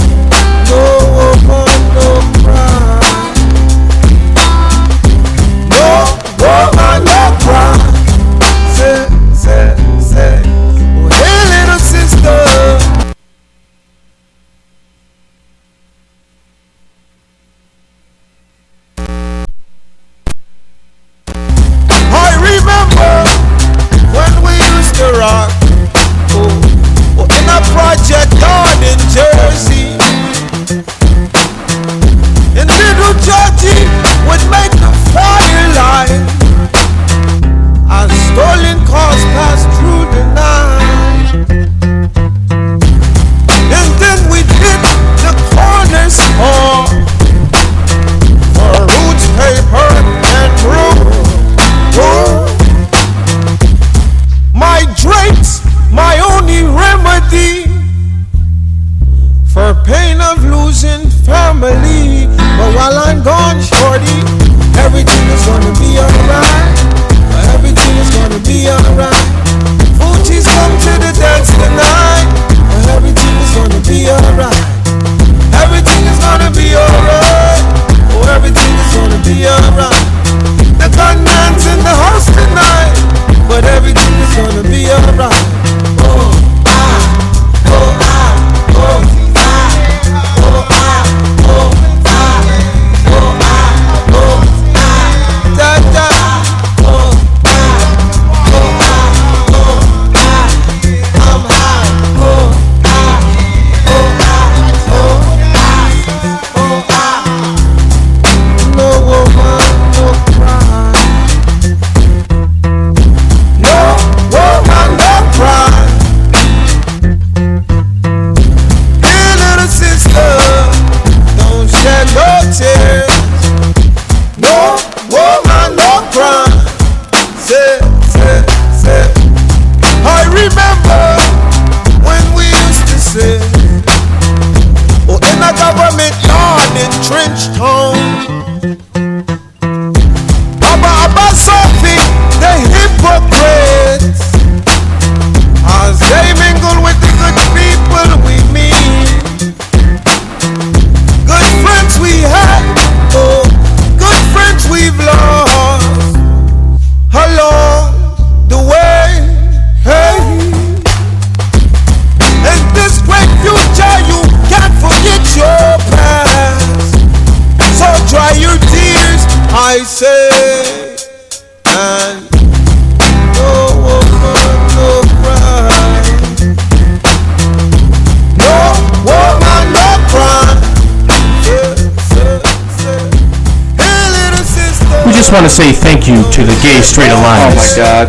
straight a line. Oh my god.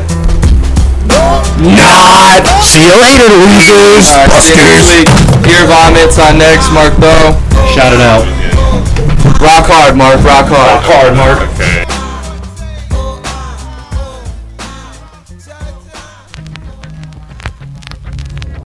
Not! See you later, losers! Right, Buskers! Vomits on next, Mark though. Shout it out. Rock hard, Mark. Rock hard. Rock hard, Mark.